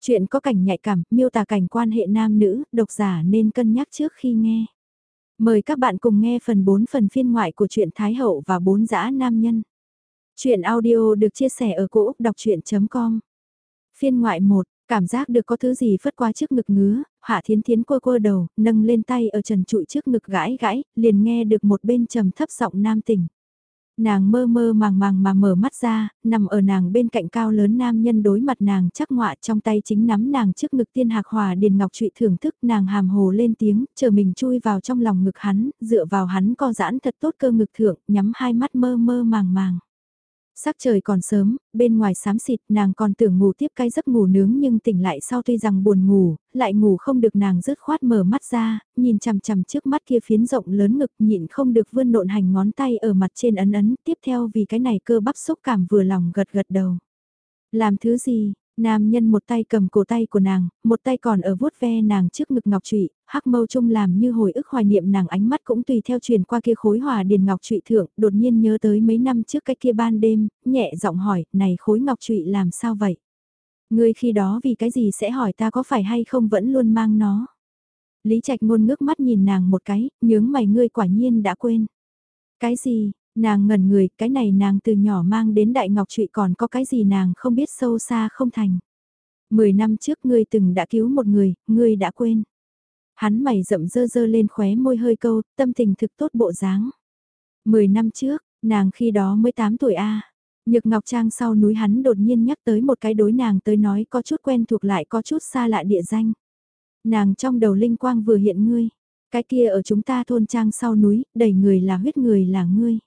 Chuyện có cảnh nhạy cảm, miêu tả cảnh quan hệ nam nữ, độc giả nên cân nhắc trước khi nghe. Mời các bạn cùng nghe phần 4 phần phiên ngoại của truyện Thái Hậu và bốn dã nam nhân. Chuyện audio được chia sẻ ở cỗ đọc chuyện.com Phiên ngoại 1, cảm giác được có thứ gì phất qua trước ngực ngứa, hạ thiến thiến quơ quơ đầu, nâng lên tay ở trần trụi trước ngực gãi gãi, liền nghe được một bên trầm thấp giọng nam tỉnh. Nàng mơ mơ màng màng mà mở mắt ra, nằm ở nàng bên cạnh cao lớn nam nhân đối mặt nàng chắc ngọa trong tay chính nắm nàng trước ngực tiên hạc hòa điền ngọc trụy thưởng thức nàng hàm hồ lên tiếng, chờ mình chui vào trong lòng ngực hắn, dựa vào hắn co giãn thật tốt cơ ngực thượng, nhắm hai mắt mơ mơ màng màng. Sắc trời còn sớm, bên ngoài xám xịt nàng còn tưởng ngủ tiếp cái giấc ngủ nướng nhưng tỉnh lại sau tuy rằng buồn ngủ, lại ngủ không được nàng rứt khoát mở mắt ra, nhìn chằm chằm trước mắt kia phiến rộng lớn ngực nhịn không được vươn nộn hành ngón tay ở mặt trên ấn ấn, tiếp theo vì cái này cơ bắp xúc cảm vừa lòng gật gật đầu. Làm thứ gì, Nam nhân một tay cầm cổ tay của nàng, một tay còn ở vuốt ve nàng trước ngực ngọc trụy, hắc mâu trung làm như hồi ức hoài niệm nàng ánh mắt cũng tùy theo truyền qua kia khối hòa điền ngọc trụy thượng, đột nhiên nhớ tới mấy năm trước cái kia ban đêm, nhẹ giọng hỏi, này khối ngọc trụy làm sao vậy? Ngươi khi đó vì cái gì sẽ hỏi ta có phải hay không vẫn luôn mang nó? Lý Trạch ngôn ngước mắt nhìn nàng một cái, nhướng mày ngươi quả nhiên đã quên. Cái gì, Nàng ngẩn người, cái này nàng từ nhỏ mang đến đại ngọc trụy còn có cái gì nàng không biết sâu xa không thành. Mười năm trước ngươi từng đã cứu một người, ngươi đã quên. Hắn mày rậm dơ dơ lên khóe môi hơi câu, tâm tình thực tốt bộ dáng. Mười năm trước, nàng khi đó mới 8 tuổi a. Nhược Ngọc Trang sau núi hắn đột nhiên nhắc tới một cái đối nàng tới nói có chút quen thuộc lại có chút xa lạ địa danh. Nàng trong đầu linh quang vừa hiện ngươi, cái kia ở chúng ta thôn trang sau núi, đầy người là huyết người là ngươi.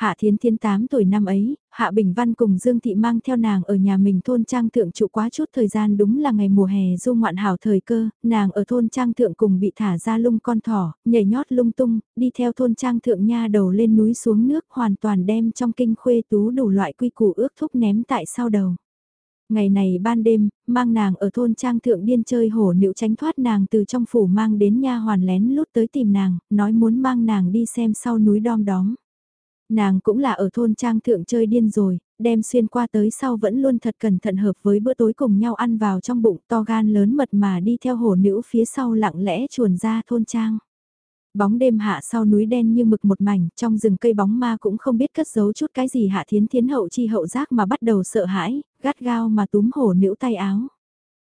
Hạ Thiến Thiến 8 tuổi năm ấy, Hạ Bình Văn cùng Dương Thị mang theo nàng ở nhà mình thôn trang thượng trụ quá chút thời gian đúng là ngày mùa hè du ngoạn hảo thời cơ, nàng ở thôn trang thượng cùng bị thả ra lung con thỏ, nhảy nhót lung tung, đi theo thôn trang thượng nha đầu lên núi xuống nước hoàn toàn đem trong kinh khuê tú đủ loại quy củ ước thúc ném tại sau đầu. Ngày này ban đêm, mang nàng ở thôn trang thượng điên chơi hổ nữ tránh thoát nàng từ trong phủ mang đến nha hoàn lén lút tới tìm nàng, nói muốn mang nàng đi xem sau núi đom đóm. Nàng cũng là ở thôn trang thượng chơi điên rồi, đem xuyên qua tới sau vẫn luôn thật cẩn thận hợp với bữa tối cùng nhau ăn vào trong bụng to gan lớn mật mà đi theo hồ nữ phía sau lặng lẽ chuồn ra thôn trang. Bóng đêm hạ sau núi đen như mực một mảnh, trong rừng cây bóng ma cũng không biết cất giấu chút cái gì hạ thiến thiến hậu chi hậu giác mà bắt đầu sợ hãi, gắt gao mà túm hổ nữ tay áo.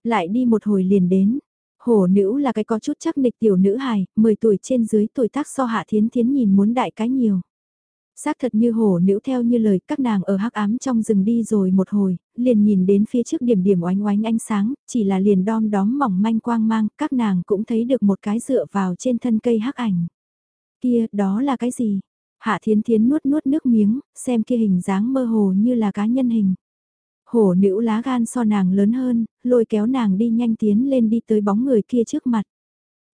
Lại đi một hồi liền đến, hổ nữ là cái có chút chắc nịch tiểu nữ hài, 10 tuổi trên dưới tuổi tác so hạ thiến thiến nhìn muốn đại cái nhiều. Xác thật như hổ nữ theo như lời các nàng ở hắc ám trong rừng đi rồi một hồi, liền nhìn đến phía trước điểm điểm oánh oánh ánh sáng, chỉ là liền đom đóm mỏng manh quang mang, các nàng cũng thấy được một cái dựa vào trên thân cây hắc ảnh. Kia, đó là cái gì? Hạ thiến thiến nuốt nuốt nước miếng, xem kia hình dáng mơ hồ như là cá nhân hình. Hổ nữ lá gan so nàng lớn hơn, lôi kéo nàng đi nhanh tiến lên đi tới bóng người kia trước mặt.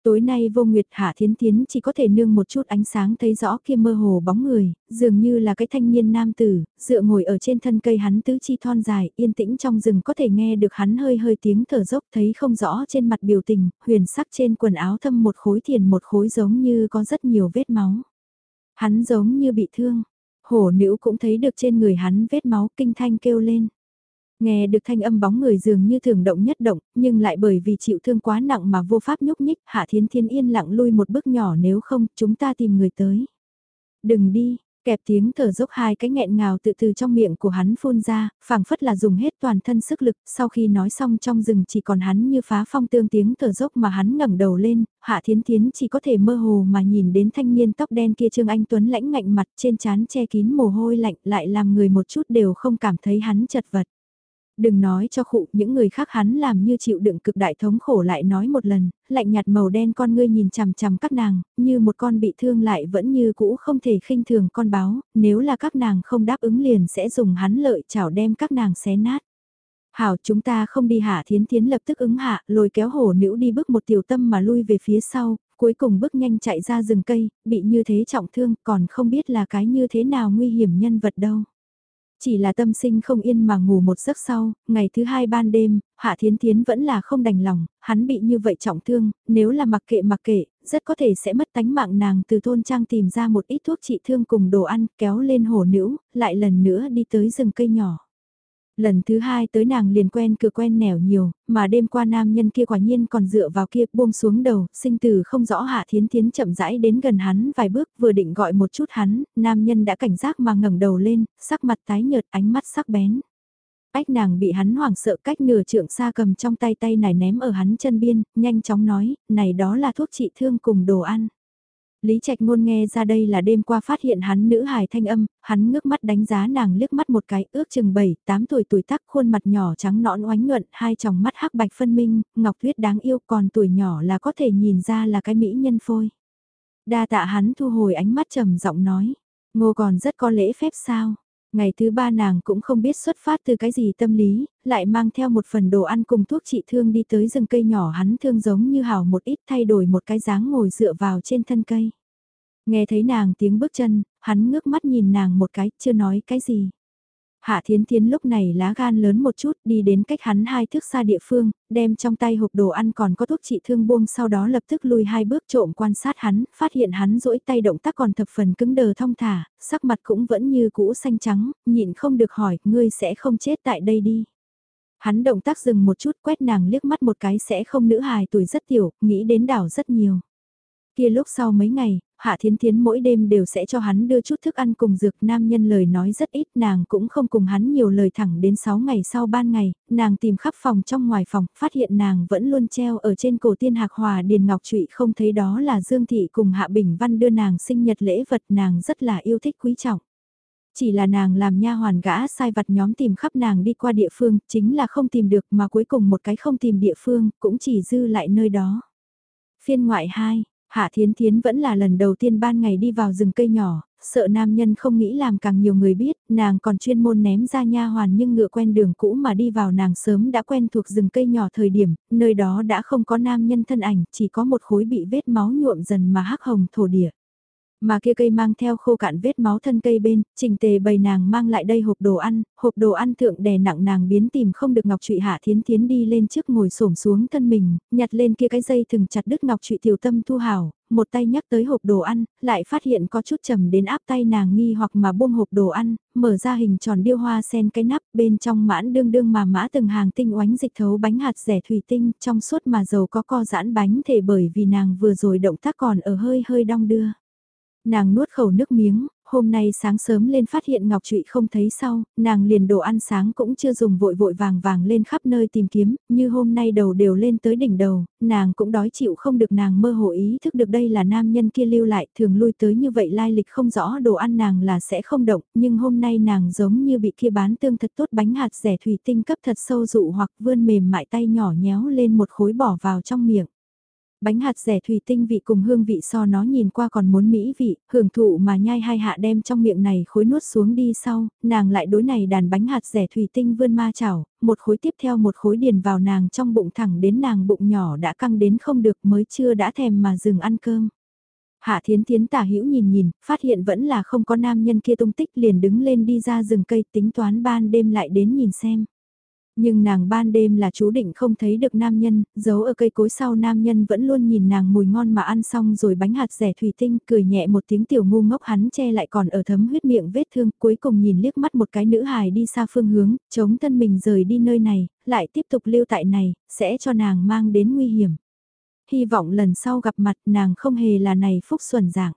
Tối nay vô nguyệt hạ thiến tiến chỉ có thể nương một chút ánh sáng thấy rõ kia mơ hồ bóng người, dường như là cái thanh niên nam tử, dựa ngồi ở trên thân cây hắn tứ chi thon dài, yên tĩnh trong rừng có thể nghe được hắn hơi hơi tiếng thở dốc thấy không rõ trên mặt biểu tình, huyền sắc trên quần áo thâm một khối thiền một khối giống như có rất nhiều vết máu. Hắn giống như bị thương, hổ nữ cũng thấy được trên người hắn vết máu kinh thanh kêu lên. Nghe được thanh âm bóng người dường như thường động nhất động, nhưng lại bởi vì chịu thương quá nặng mà vô pháp nhúc nhích, Hạ Thiến Thiên yên lặng lui một bước nhỏ nếu không, chúng ta tìm người tới. Đừng đi, kẹp tiếng thở dốc hai cái nghẹn ngào tự từ trong miệng của hắn phun ra, phảng phất là dùng hết toàn thân sức lực, sau khi nói xong trong rừng chỉ còn hắn như phá phong tương tiếng thở dốc mà hắn ngẩng đầu lên, Hạ Thiến Thiến chỉ có thể mơ hồ mà nhìn đến thanh niên tóc đen kia Trương Anh Tuấn lãnh ngạnh mặt trên trán che kín mồ hôi lạnh lại làm người một chút đều không cảm thấy hắn chật vật. Đừng nói cho khụ những người khác hắn làm như chịu đựng cực đại thống khổ lại nói một lần, lạnh nhạt màu đen con ngươi nhìn chằm chằm các nàng, như một con bị thương lại vẫn như cũ không thể khinh thường con báo, nếu là các nàng không đáp ứng liền sẽ dùng hắn lợi chảo đem các nàng xé nát. Hảo chúng ta không đi hạ thiến thiến lập tức ứng hạ, lôi kéo hổ nữ đi bước một tiểu tâm mà lui về phía sau, cuối cùng bước nhanh chạy ra rừng cây, bị như thế trọng thương còn không biết là cái như thế nào nguy hiểm nhân vật đâu. Chỉ là tâm sinh không yên mà ngủ một giấc sau, ngày thứ hai ban đêm, Hạ Thiến Thiến vẫn là không đành lòng, hắn bị như vậy trọng thương, nếu là mặc kệ mặc kệ, rất có thể sẽ mất tánh mạng nàng từ thôn trang tìm ra một ít thuốc trị thương cùng đồ ăn, kéo lên hồ nữ, lại lần nữa đi tới rừng cây nhỏ. Lần thứ hai tới nàng liền quen cửa quen nẻo nhiều, mà đêm qua nam nhân kia quả nhiên còn dựa vào kia buông xuống đầu, sinh tử không rõ hạ thiến thiến chậm rãi đến gần hắn vài bước vừa định gọi một chút hắn, nam nhân đã cảnh giác mà ngẩng đầu lên, sắc mặt tái nhợt ánh mắt sắc bén. Ách nàng bị hắn hoảng sợ cách nửa trượng xa cầm trong tay tay này ném ở hắn chân biên, nhanh chóng nói, này đó là thuốc trị thương cùng đồ ăn. Lý Trạch Ngôn nghe ra đây là đêm qua phát hiện hắn nữ hài thanh âm, hắn ngước mắt đánh giá nàng liếc mắt một cái, ước chừng 7, 8 tuổi tuổi tác khuôn mặt nhỏ trắng nõn oánh nhuận, hai tròng mắt hắc bạch phân minh, ngọc tuyết đáng yêu còn tuổi nhỏ là có thể nhìn ra là cái mỹ nhân phôi. Đa tạ hắn thu hồi ánh mắt trầm giọng nói, ngô còn rất có lễ phép sao. Ngày thứ ba nàng cũng không biết xuất phát từ cái gì tâm lý, lại mang theo một phần đồ ăn cùng thuốc trị thương đi tới rừng cây nhỏ hắn thương giống như hào một ít thay đổi một cái dáng ngồi dựa vào trên thân cây. Nghe thấy nàng tiếng bước chân, hắn ngước mắt nhìn nàng một cái, chưa nói cái gì. Hạ Thiến Thiến lúc này lá gan lớn một chút đi đến cách hắn hai thước xa địa phương, đem trong tay hộp đồ ăn còn có thuốc trị thương buông sau đó lập tức lùi hai bước trộm quan sát hắn, phát hiện hắn rỗi tay động tác còn thập phần cứng đờ thong thả, sắc mặt cũng vẫn như cũ xanh trắng, nhịn không được hỏi, ngươi sẽ không chết tại đây đi. Hắn động tác dừng một chút quét nàng liếc mắt một cái sẽ không nữ hài tuổi rất tiểu, nghĩ đến đảo rất nhiều. Kia lúc sau mấy ngày, Hạ Thiến Thiến mỗi đêm đều sẽ cho hắn đưa chút thức ăn cùng dược nam nhân lời nói rất ít nàng cũng không cùng hắn nhiều lời thẳng đến 6 ngày sau ban ngày, nàng tìm khắp phòng trong ngoài phòng, phát hiện nàng vẫn luôn treo ở trên cổ tiên hạc hòa điền ngọc trụy không thấy đó là Dương Thị cùng Hạ Bình Văn đưa nàng sinh nhật lễ vật nàng rất là yêu thích quý trọng. Chỉ là nàng làm nha hoàn gã sai vặt nhóm tìm khắp nàng đi qua địa phương, chính là không tìm được mà cuối cùng một cái không tìm địa phương, cũng chỉ dư lại nơi đó. Phiên ngoại 2 Hạ Thiến Thiến vẫn là lần đầu tiên ban ngày đi vào rừng cây nhỏ, sợ nam nhân không nghĩ làm càng nhiều người biết, nàng còn chuyên môn ném ra nha hoàn nhưng ngựa quen đường cũ mà đi vào nàng sớm đã quen thuộc rừng cây nhỏ thời điểm, nơi đó đã không có nam nhân thân ảnh, chỉ có một khối bị vết máu nhuộm dần mà hắc hồng thổ địa. Mà kia cây mang theo khô cạn vết máu thân cây bên, trình tề bày nàng mang lại đây hộp đồ ăn, hộp đồ ăn thượng đè nặng nàng biến tìm không được ngọc trụy hạ thiến thiến đi lên trước ngồi xổm xuống thân mình, nhặt lên kia cái dây thừng chặt đứt ngọc trụy tiểu tâm thu hảo, một tay nhắc tới hộp đồ ăn, lại phát hiện có chút trầm đến áp tay nàng nghi hoặc mà buông hộp đồ ăn, mở ra hình tròn điêu hoa sen cái nắp bên trong mãn đương đương mà mã từng hàng tinh oánh dịch thấu bánh hạt rẻ thủy tinh trong suốt mà dầu có co giãn bánh thể bởi vì nàng vừa rồi động tác còn ở hơi hơi đong đưa. Nàng nuốt khẩu nước miếng, hôm nay sáng sớm lên phát hiện Ngọc Trụy không thấy sau, nàng liền đồ ăn sáng cũng chưa dùng vội vội vàng vàng lên khắp nơi tìm kiếm, như hôm nay đầu đều lên tới đỉnh đầu, nàng cũng đói chịu không được nàng mơ hồ ý thức được đây là nam nhân kia lưu lại, thường lui tới như vậy lai lịch không rõ đồ ăn nàng là sẽ không động, nhưng hôm nay nàng giống như bị kia bán tương thật tốt bánh hạt rẻ thủy tinh cấp thật sâu dụ hoặc vươn mềm mại tay nhỏ nhéo lên một khối bỏ vào trong miệng. Bánh hạt rẻ thủy tinh vị cùng hương vị so nó nhìn qua còn muốn mỹ vị, hưởng thụ mà nhai hai hạ đem trong miệng này khối nuốt xuống đi sau, nàng lại đối này đàn bánh hạt rẻ thủy tinh vươn ma chảo, một khối tiếp theo một khối điền vào nàng trong bụng thẳng đến nàng bụng nhỏ đã căng đến không được mới chưa đã thèm mà dừng ăn cơm. Hạ thiến thiến tả hữu nhìn nhìn, phát hiện vẫn là không có nam nhân kia tung tích liền đứng lên đi ra rừng cây tính toán ban đêm lại đến nhìn xem. Nhưng nàng ban đêm là chú định không thấy được nam nhân, giấu ở cây cối sau nam nhân vẫn luôn nhìn nàng mùi ngon mà ăn xong rồi bánh hạt rẻ thủy tinh cười nhẹ một tiếng tiểu ngu ngốc hắn che lại còn ở thấm huyết miệng vết thương cuối cùng nhìn liếc mắt một cái nữ hài đi xa phương hướng, chống thân mình rời đi nơi này, lại tiếp tục lưu tại này, sẽ cho nàng mang đến nguy hiểm. Hy vọng lần sau gặp mặt nàng không hề là này phúc xuẩn dạng.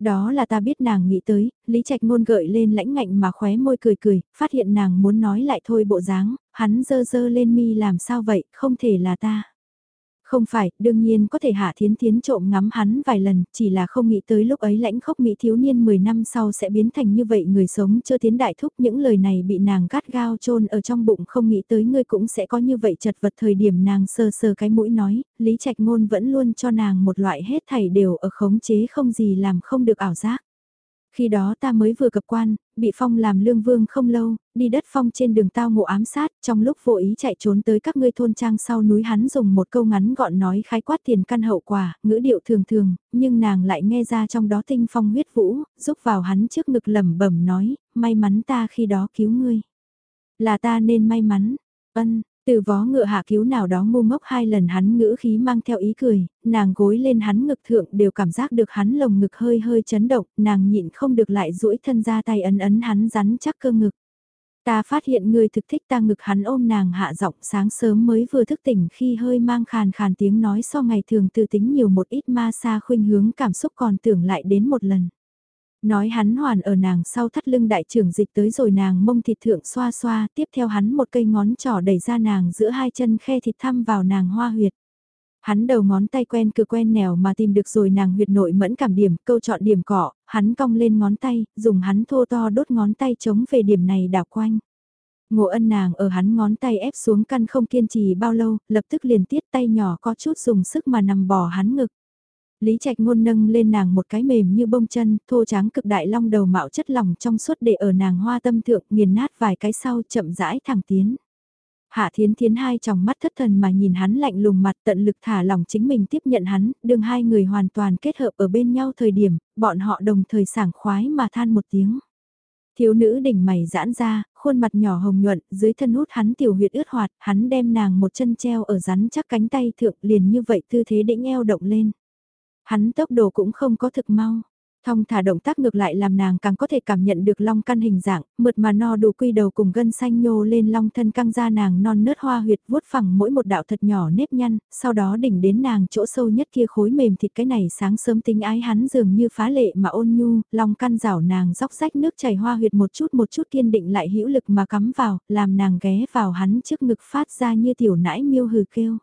Đó là ta biết nàng nghĩ tới, Lý Trạch ngôn gợi lên lãnh ngạnh mà khóe môi cười cười, phát hiện nàng muốn nói lại thôi bộ dáng, hắn dơ dơ lên mi làm sao vậy, không thể là ta. Không phải, đương nhiên có thể hạ thiến thiến trộm ngắm hắn vài lần, chỉ là không nghĩ tới lúc ấy lãnh khốc mỹ thiếu niên 10 năm sau sẽ biến thành như vậy người sống chưa tiến đại thúc những lời này bị nàng gắt gao chôn ở trong bụng không nghĩ tới ngươi cũng sẽ có như vậy chật vật thời điểm nàng sơ sơ cái mũi nói, lý trạch ngôn vẫn luôn cho nàng một loại hết thảy đều ở khống chế không gì làm không được ảo giác. Khi đó ta mới vừa cập quan, bị phong làm lương vương không lâu, đi đất phong trên đường tao ngộ ám sát, trong lúc vô ý chạy trốn tới các ngươi thôn trang sau núi hắn dùng một câu ngắn gọn nói khái quát tiền căn hậu quả, ngữ điệu thường thường, nhưng nàng lại nghe ra trong đó tinh phong huyết vũ, giúp vào hắn trước ngực lẩm bẩm nói, may mắn ta khi đó cứu ngươi. Là ta nên may mắn, ân, từ vó ngựa hạ cứu nào đó ngu ngốc hai lần hắn ngữ khí mang theo ý cười, nàng gối lên hắn ngực thượng đều cảm giác được hắn lồng ngực hơi hơi chấn động, nàng nhịn không được lại duỗi thân ra tay ấn ấn hắn rắn chắc cơ ngực. Ta phát hiện người thực thích ta ngực hắn ôm nàng hạ giọng sáng sớm mới vừa thức tỉnh khi hơi mang khàn khàn tiếng nói so ngày thường từ tính nhiều một ít ma xa khuynh hướng cảm xúc còn tưởng lại đến một lần. Nói hắn hoàn ở nàng sau thắt lưng đại trưởng dịch tới rồi nàng mông thịt thượng xoa xoa, tiếp theo hắn một cây ngón trỏ đẩy ra nàng giữa hai chân khe thịt thăm vào nàng hoa huyệt. Hắn đầu ngón tay quen cứ quen nẻo mà tìm được rồi nàng huyệt nội mẫn cảm điểm, câu chọn điểm cọ, hắn cong lên ngón tay, dùng hắn thô to đốt ngón tay chống về điểm này đảo quanh. Ngộ ân nàng ở hắn ngón tay ép xuống căn không kiên trì bao lâu, lập tức liền tiết tay nhỏ có chút dùng sức mà nằm bò hắn ngực. Lý Trạch ngôn nâng lên nàng một cái mềm như bông chân, thô trắng cực đại long đầu mạo chất lỏng trong suốt để ở nàng hoa tâm thượng nghiền nát vài cái sau chậm rãi thẳng tiến. Hạ Thiến Thiến hai tròng mắt thất thần mà nhìn hắn lạnh lùng mặt tận lực thả lòng chính mình tiếp nhận hắn, đương hai người hoàn toàn kết hợp ở bên nhau thời điểm, bọn họ đồng thời sảng khoái mà than một tiếng. Thiếu nữ đỉnh mày giãn ra, khuôn mặt nhỏ hồng nhuận, dưới thân hút hắn tiểu huyệt ướt hoạt, hắn đem nàng một chân treo ở rắn chắc cánh tay thượng liền như vậy tư thế đĩnh eo động lên. Hắn tốc độ cũng không có thực mau. Thong thả động tác ngược lại làm nàng càng có thể cảm nhận được long căn hình dạng, mượt mà no đủ quy đầu cùng gân xanh nhô lên long thân căng ra nàng non nớt hoa huyệt vuốt phẳng mỗi một đạo thật nhỏ nếp nhăn, sau đó đỉnh đến nàng chỗ sâu nhất kia khối mềm thịt cái này sáng sớm tính ái hắn dường như phá lệ mà ôn nhu, long căn rảo nàng róc rách nước chảy hoa huyệt một chút một chút kiên định lại hữu lực mà cắm vào, làm nàng ghé vào hắn trước ngực phát ra như tiểu nãi miêu hừ kêu.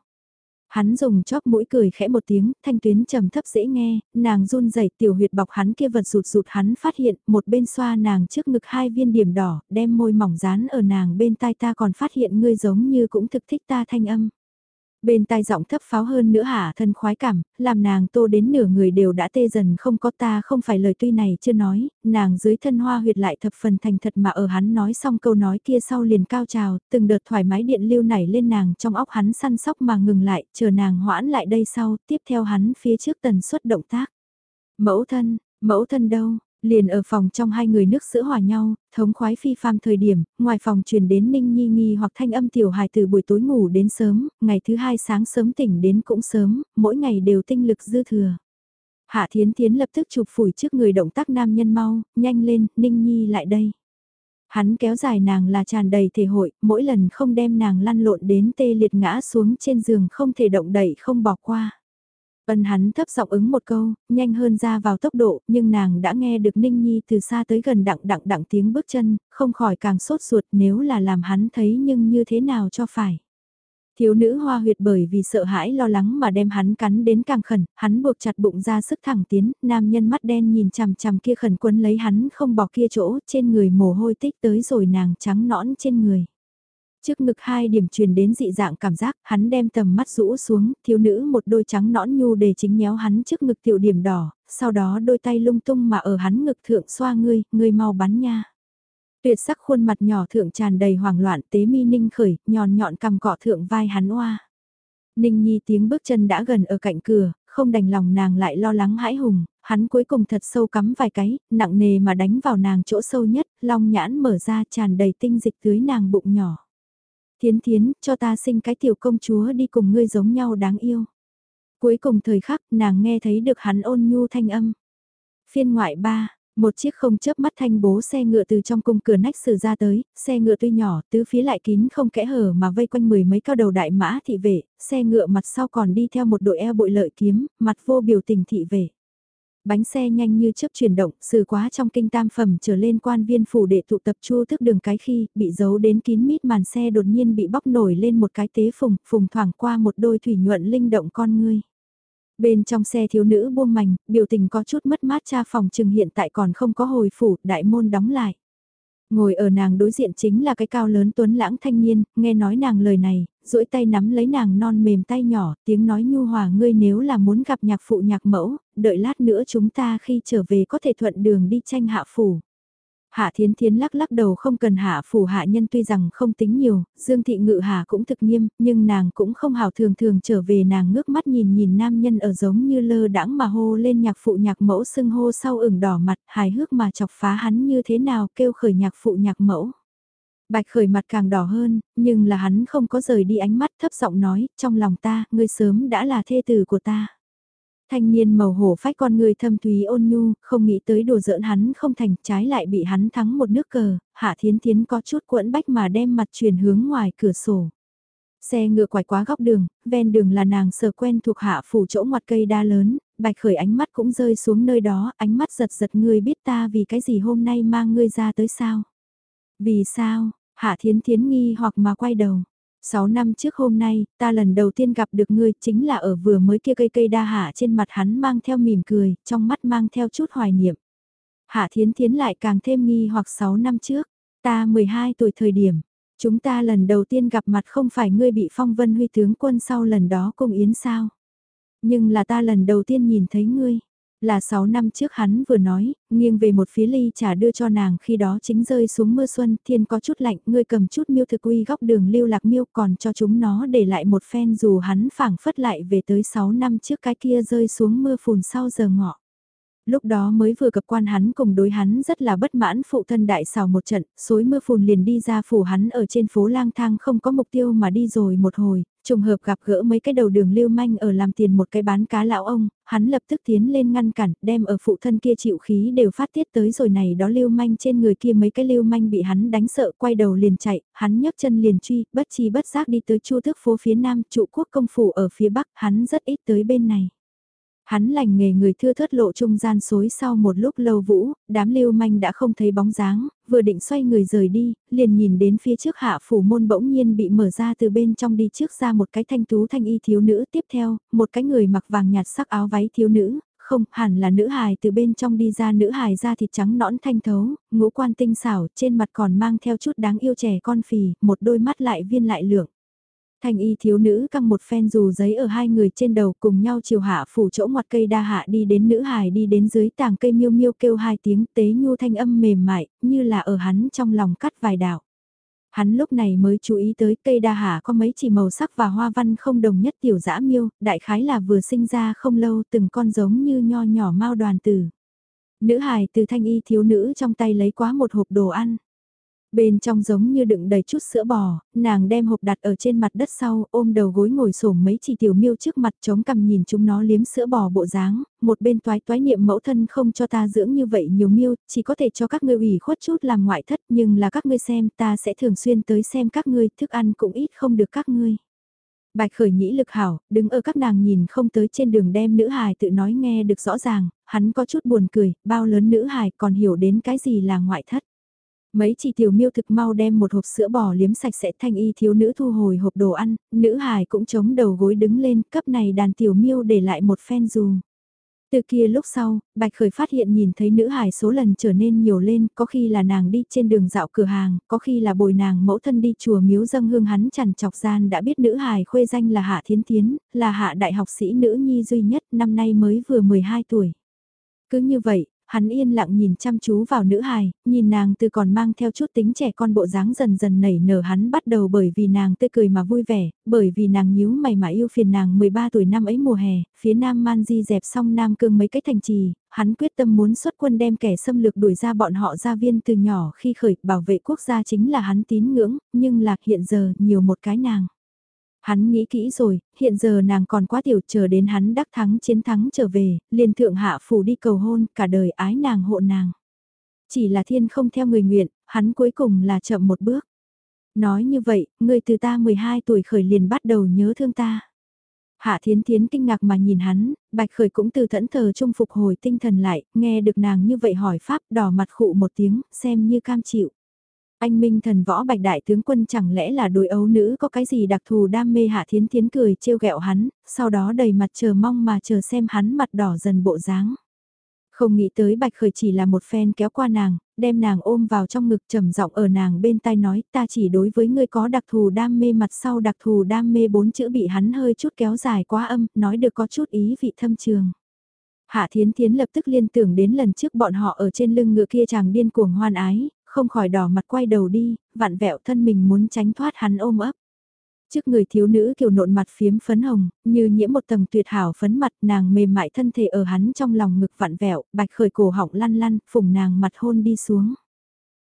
Hắn dùng chóp mũi cười khẽ một tiếng, thanh tuyến trầm thấp dễ nghe, nàng run rẩy tiểu huyệt bọc hắn kia vật rụt rụt hắn phát hiện, một bên xoa nàng trước ngực hai viên điểm đỏ, đem môi mỏng dán ở nàng bên tai ta còn phát hiện ngươi giống như cũng thực thích ta thanh âm. Bên tai giọng thấp pháo hơn nữa hả thân khoái cảm, làm nàng tô đến nửa người đều đã tê dần không có ta không phải lời tuy này chưa nói, nàng dưới thân hoa huyệt lại thập phần thành thật mà ở hắn nói xong câu nói kia sau liền cao trào, từng đợt thoải mái điện lưu nảy lên nàng trong óc hắn săn sóc mà ngừng lại, chờ nàng hoãn lại đây sau, tiếp theo hắn phía trước tần suất động tác. Mẫu thân, mẫu thân đâu, Liền ở phòng trong hai người nước sữa hòa nhau, thống khoái phi phàm thời điểm, ngoài phòng truyền đến Ninh Nhi Nhi hoặc thanh âm tiểu hài từ buổi tối ngủ đến sớm, ngày thứ hai sáng sớm tỉnh đến cũng sớm, mỗi ngày đều tinh lực dư thừa. Hạ Thiến Thiến lập tức chụp phủi trước người động tác nam nhân mau, nhanh lên, Ninh Nhi lại đây. Hắn kéo dài nàng là tràn đầy thể hội, mỗi lần không đem nàng lăn lộn đến tê liệt ngã xuống trên giường không thể động đậy không bỏ qua. Ân hắn thấp giọng ứng một câu, nhanh hơn ra vào tốc độ, nhưng nàng đã nghe được Ninh Nhi từ xa tới gần đặng đặng đặng tiếng bước chân, không khỏi càng sốt ruột nếu là làm hắn thấy nhưng như thế nào cho phải. Thiếu nữ hoa huyệt bởi vì sợ hãi lo lắng mà đem hắn cắn đến càng khẩn, hắn buộc chặt bụng ra sức thẳng tiến, nam nhân mắt đen nhìn chằm chằm kia khẩn quấn lấy hắn không bỏ kia chỗ, trên người mồ hôi tích tới rồi nàng trắng nõn trên người. Trước ngực hai điểm truyền đến dị dạng cảm giác, hắn đem tầm mắt rũ xuống, thiếu nữ một đôi trắng nõn nhu để chính nhéo hắn trước ngực tiểu điểm đỏ, sau đó đôi tay lung tung mà ở hắn ngực thượng xoa ngươi, ngươi mau bắn nha. Tuyệt sắc khuôn mặt nhỏ thượng tràn đầy hoảng loạn tế mi ninh khởi, nhòn nhọn cầm cọ thượng vai hắn oa. Ninh Nhi tiếng bước chân đã gần ở cạnh cửa, không đành lòng nàng lại lo lắng hãi hùng, hắn cuối cùng thật sâu cắm vài cái, nặng nề mà đánh vào nàng chỗ sâu nhất, long nhãn mở ra tràn đầy tinh dịch tưới nàng bụng nhỏ. Thiến thiến, cho ta sinh cái tiểu công chúa đi cùng ngươi giống nhau đáng yêu. Cuối cùng thời khắc, nàng nghe thấy được hắn ôn nhu thanh âm. Phiên ngoại ba, một chiếc không chớp mắt thanh bố xe ngựa từ trong cung cửa nách sử ra tới, xe ngựa tuy nhỏ, tứ phía lại kín không kẽ hở mà vây quanh mười mấy cao đầu đại mã thị vệ, xe ngựa mặt sau còn đi theo một đội eo bội lợi kiếm, mặt vô biểu tình thị vệ. Bánh xe nhanh như chớp chuyển động, xử quá trong kinh tam phẩm trở lên quan viên phủ đệ tụ tập chu thức đường cái khi, bị giấu đến kín mít màn xe đột nhiên bị bóc nổi lên một cái tế phùng, phùng thoảng qua một đôi thủy nhuận linh động con ngươi. Bên trong xe thiếu nữ buông mảnh, biểu tình có chút mất mát cha phòng trừng hiện tại còn không có hồi phủ, đại môn đóng lại. Ngồi ở nàng đối diện chính là cái cao lớn tuấn lãng thanh niên, nghe nói nàng lời này, duỗi tay nắm lấy nàng non mềm tay nhỏ, tiếng nói nhu hòa ngươi nếu là muốn gặp nhạc phụ nhạc mẫu, đợi lát nữa chúng ta khi trở về có thể thuận đường đi tranh hạ phủ. Hạ Thiến Thiến lắc lắc đầu không cần hạ phủ hạ nhân tuy rằng không tính nhiều, Dương Thị Ngự Hạ cũng thực nghiêm, nhưng nàng cũng không hào thường thường trở về nàng ngước mắt nhìn nhìn nam nhân ở giống như lơ đãng mà hô lên nhạc phụ nhạc mẫu sưng hô sau ửng đỏ mặt hài hước mà chọc phá hắn như thế nào kêu khởi nhạc phụ nhạc mẫu. Bạch khởi mặt càng đỏ hơn, nhưng là hắn không có rời đi ánh mắt thấp giọng nói, trong lòng ta, ngươi sớm đã là thê tử của ta. Thanh niên màu hổ phách con người thâm thúy ôn nhu, không nghĩ tới đùa giỡn hắn không thành, trái lại bị hắn thắng một nước cờ, hạ thiến thiến có chút quẫn bách mà đem mặt chuyển hướng ngoài cửa sổ. Xe ngựa quải quá góc đường, ven đường là nàng sờ quen thuộc hạ phủ chỗ ngoặt cây đa lớn, bạch khởi ánh mắt cũng rơi xuống nơi đó, ánh mắt giật giật ngươi biết ta vì cái gì hôm nay mang ngươi ra tới sao. Vì sao, hạ thiến thiến nghi hoặc mà quay đầu. Sáu năm trước hôm nay, ta lần đầu tiên gặp được ngươi chính là ở vừa mới kia cây cây đa hạ trên mặt hắn mang theo mỉm cười, trong mắt mang theo chút hoài niệm. Hạ thiến thiến lại càng thêm nghi hoặc sáu năm trước, ta 12 tuổi thời điểm, chúng ta lần đầu tiên gặp mặt không phải ngươi bị phong vân huy tướng quân sau lần đó cùng yến sao. Nhưng là ta lần đầu tiên nhìn thấy ngươi. Là 6 năm trước hắn vừa nói, nghiêng về một phía ly trà đưa cho nàng khi đó chính rơi xuống mưa xuân, thiên có chút lạnh, ngươi cầm chút miêu thực uy góc đường lưu lạc miêu còn cho chúng nó để lại một phen dù hắn phảng phất lại về tới 6 năm trước cái kia rơi xuống mưa phùn sau giờ ngọ lúc đó mới vừa gặp quan hắn cùng đối hắn rất là bất mãn phụ thân đại xào một trận, suối mưa phùn liền đi ra phủ hắn ở trên phố lang thang không có mục tiêu mà đi rồi một hồi, trùng hợp gặp gỡ mấy cái đầu đường lưu manh ở làm tiền một cái bán cá lão ông, hắn lập tức tiến lên ngăn cản, đem ở phụ thân kia chịu khí đều phát tiết tới rồi này đó lưu manh trên người kia mấy cái lưu manh bị hắn đánh sợ quay đầu liền chạy, hắn nhấc chân liền truy, bất chi bất giác đi tới chu thức phố phía nam, trụ quốc công phủ ở phía bắc, hắn rất ít tới bên này. Hắn lành nghề người thưa thớt lộ trung gian xối sau một lúc lâu vũ, đám lưu manh đã không thấy bóng dáng, vừa định xoay người rời đi, liền nhìn đến phía trước hạ phủ môn bỗng nhiên bị mở ra từ bên trong đi trước ra một cái thanh tú thanh y thiếu nữ tiếp theo, một cái người mặc vàng nhạt sắc áo váy thiếu nữ, không hẳn là nữ hài từ bên trong đi ra nữ hài da thịt trắng nõn thanh thấu, ngũ quan tinh xảo trên mặt còn mang theo chút đáng yêu trẻ con phì, một đôi mắt lại viên lại lượng. Thanh y thiếu nữ căng một phen dù giấy ở hai người trên đầu cùng nhau chiều hạ phủ chỗ ngoặt cây đa hạ đi đến nữ hài đi đến dưới tàng cây miêu miêu kêu hai tiếng tế nhu thanh âm mềm mại, như là ở hắn trong lòng cắt vài đạo. Hắn lúc này mới chú ý tới cây đa hạ có mấy chỉ màu sắc và hoa văn không đồng nhất tiểu dã miêu, đại khái là vừa sinh ra không lâu từng con giống như nho nhỏ mau đoàn tử. Nữ hài từ thanh y thiếu nữ trong tay lấy quá một hộp đồ ăn. Bên trong giống như đựng đầy chút sữa bò, nàng đem hộp đặt ở trên mặt đất sau, ôm đầu gối ngồi xổm mấy chỉ tiểu miêu trước mặt chống cằm nhìn chúng nó liếm sữa bò bộ dáng, một bên toái toái niệm mẫu thân không cho ta dưỡng như vậy nhiều miêu, chỉ có thể cho các ngươi ủy khuất chút làm ngoại thất nhưng là các ngươi xem ta sẽ thường xuyên tới xem các ngươi, thức ăn cũng ít không được các ngươi. Bạch khởi nhĩ lực hảo, đứng ở các nàng nhìn không tới trên đường đem nữ hài tự nói nghe được rõ ràng, hắn có chút buồn cười, bao lớn nữ hài còn hiểu đến cái gì là ngoại thất. Mấy chị tiểu miêu thực mau đem một hộp sữa bò liếm sạch sẽ thanh y thiếu nữ thu hồi hộp đồ ăn, nữ hài cũng chống đầu gối đứng lên cấp này đàn tiểu miêu để lại một phen dù. Từ kia lúc sau, Bạch Khởi phát hiện nhìn thấy nữ hài số lần trở nên nhiều lên, có khi là nàng đi trên đường dạo cửa hàng, có khi là bồi nàng mẫu thân đi chùa miếu dâng hương hắn chằn chọc gian đã biết nữ hài khuê danh là Hạ Thiến Thiến, là hạ đại học sĩ nữ nhi duy nhất năm nay mới vừa 12 tuổi. Cứ như vậy, Hắn yên lặng nhìn chăm chú vào nữ hài, nhìn nàng từ còn mang theo chút tính trẻ con bộ dáng dần dần nảy nở hắn bắt đầu bởi vì nàng tươi cười mà vui vẻ, bởi vì nàng nhíu mày mà yêu phiền nàng 13 tuổi năm ấy mùa hè, phía nam man di dẹp xong nam cương mấy cái thành trì, hắn quyết tâm muốn xuất quân đem kẻ xâm lược đuổi ra bọn họ gia viên từ nhỏ khi khởi bảo vệ quốc gia chính là hắn tín ngưỡng, nhưng lạc hiện giờ nhiều một cái nàng. Hắn nghĩ kỹ rồi, hiện giờ nàng còn quá tiểu chờ đến hắn đắc thắng chiến thắng trở về, liền thượng hạ phủ đi cầu hôn, cả đời ái nàng hộ nàng. Chỉ là thiên không theo người nguyện, hắn cuối cùng là chậm một bước. Nói như vậy, người từ ta 12 tuổi khởi liền bắt đầu nhớ thương ta. Hạ Thiến Thiến kinh ngạc mà nhìn hắn, Bạch Khởi cũng từ thẫn thờ trung phục hồi tinh thần lại, nghe được nàng như vậy hỏi pháp đỏ mặt khụ một tiếng, xem như cam chịu. Anh Minh thần võ bạch đại tướng quân chẳng lẽ là đối ấu nữ có cái gì đặc thù đam mê hạ thiến thiến cười trêu ghẹo hắn, sau đó đầy mặt chờ mong mà chờ xem hắn mặt đỏ dần bộ dáng. Không nghĩ tới bạch khởi chỉ là một phen kéo qua nàng, đem nàng ôm vào trong ngực trầm giọng ở nàng bên tai nói ta chỉ đối với ngươi có đặc thù đam mê mặt sau đặc thù đam mê bốn chữ bị hắn hơi chút kéo dài quá âm, nói được có chút ý vị thâm trường. Hạ Thiến Thiến lập tức liên tưởng đến lần trước bọn họ ở trên lưng ngựa kia chàng điên cuồng hoan ái, không khỏi đỏ mặt quay đầu đi, vặn vẹo thân mình muốn tránh thoát hắn ôm ấp. Trước người thiếu nữ kiều nộn mặt phiếm phấn hồng, như nhiễm một tầng tuyệt hảo phấn mặt nàng mềm mại thân thể ở hắn trong lòng ngực vặn vẹo, bạch khởi cổ họng lăn lăn, phùng nàng mặt hôn đi xuống.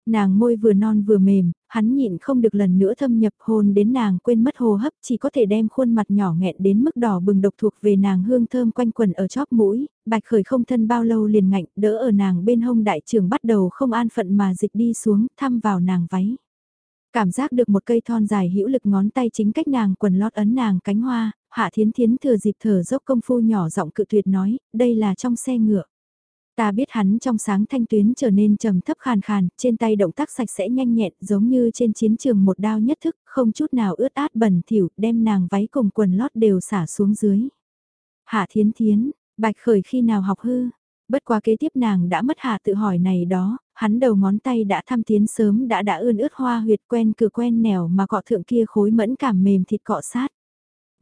Nàng môi vừa non vừa mềm, hắn nhịn không được lần nữa thâm nhập hôn đến nàng quên mất hô hấp chỉ có thể đem khuôn mặt nhỏ nghẹn đến mức đỏ bừng độc thuộc về nàng hương thơm quanh quần ở chóp mũi, bạch khởi không thân bao lâu liền ngạnh đỡ ở nàng bên hông đại trường bắt đầu không an phận mà dịch đi xuống thăm vào nàng váy. Cảm giác được một cây thon dài hữu lực ngón tay chính cách nàng quần lót ấn nàng cánh hoa, hạ thiến thiến thừa dịp thở dốc công phu nhỏ giọng cự tuyệt nói, đây là trong xe ngựa. Ta biết hắn trong sáng thanh tuyến trở nên trầm thấp khàn khàn, trên tay động tác sạch sẽ nhanh nhẹn giống như trên chiến trường một đao nhất thức, không chút nào ướt át bẩn thỉu, đem nàng váy cùng quần lót đều xả xuống dưới. Hạ thiến thiến, bạch khởi khi nào học hư, bất quá kế tiếp nàng đã mất hạ tự hỏi này đó, hắn đầu ngón tay đã thăm tiến sớm đã đã ươn ướt hoa huyệt quen cửa quen nẻo mà cọ thượng kia khối mẫn cảm mềm thịt cọ sát.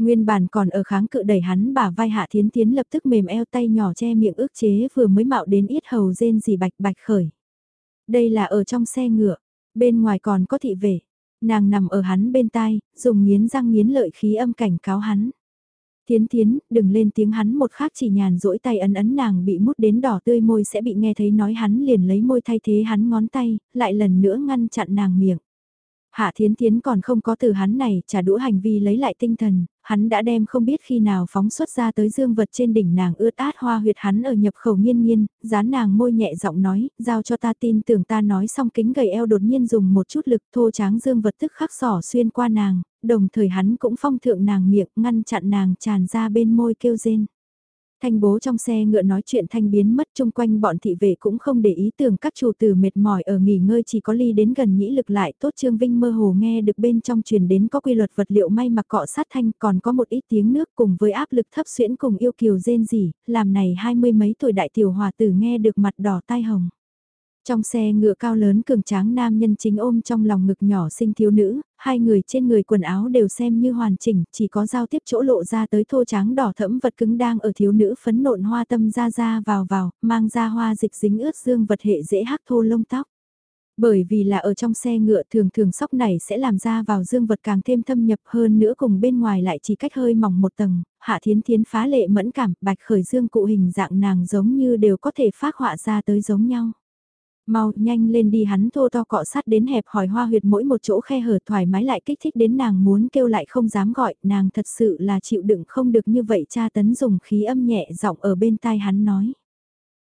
Nguyên bản còn ở kháng cự đẩy hắn bả vai hạ thiến tiến lập tức mềm eo tay nhỏ che miệng ước chế vừa mới mạo đến ít hầu rên gì bạch bạch khởi. Đây là ở trong xe ngựa, bên ngoài còn có thị vệ. Nàng nằm ở hắn bên tai, dùng nghiến răng nghiến lợi khí âm cảnh cáo hắn. tiến tiến đừng lên tiếng hắn một khác chỉ nhàn rỗi tay ấn ấn nàng bị mút đến đỏ tươi môi sẽ bị nghe thấy nói hắn liền lấy môi thay thế hắn ngón tay, lại lần nữa ngăn chặn nàng miệng. Hạ Thiến Thiến còn không có từ hắn này trả đũa hành vi lấy lại tinh thần, hắn đã đem không biết khi nào phóng xuất ra tới dương vật trên đỉnh nàng ướt át hoa huyệt hắn ở nhập khẩu nghiên nghiên, dán nàng môi nhẹ giọng nói, giao cho ta tin tưởng ta nói xong kính gầy eo đột nhiên dùng một chút lực thô tráng dương vật tức khắc sỏ xuyên qua nàng, đồng thời hắn cũng phong thượng nàng miệng ngăn chặn nàng tràn ra bên môi kêu rên. Thanh bố trong xe ngựa nói chuyện thanh biến mất chung quanh bọn thị vệ cũng không để ý tưởng các chủ tử mệt mỏi ở nghỉ ngơi chỉ có ly đến gần nhĩ lực lại tốt Trương Vinh mơ hồ nghe được bên trong truyền đến có quy luật vật liệu may mặc cọ sát thanh còn có một ít tiếng nước cùng với áp lực thấp xuyễn cùng yêu kiều rên rỉ, làm này hai mươi mấy tuổi đại tiểu hòa tử nghe được mặt đỏ tai hồng. Trong xe ngựa cao lớn cường tráng nam nhân chính ôm trong lòng ngực nhỏ sinh thiếu nữ, hai người trên người quần áo đều xem như hoàn chỉnh, chỉ có giao tiếp chỗ lộ ra tới thô trắng đỏ thẫm vật cứng đang ở thiếu nữ phấn nộn hoa tâm ra ra vào vào, mang ra hoa dịch dính ướt dương vật hệ dễ hắc thô lông tóc. Bởi vì là ở trong xe ngựa thường thường sóc này sẽ làm ra vào dương vật càng thêm thâm nhập hơn nữa cùng bên ngoài lại chỉ cách hơi mỏng một tầng, hạ thiến thiến phá lệ mẫn cảm, bạch khởi dương cụ hình dạng nàng giống như đều có thể phát họa ra tới giống nhau. Mau, nhanh lên đi hắn thô to cọ sát đến hẹp hỏi hoa huyệt mỗi một chỗ khe hở thoải mái lại kích thích đến nàng muốn kêu lại không dám gọi, nàng thật sự là chịu đựng không được như vậy cha tấn dùng khí âm nhẹ giọng ở bên tai hắn nói.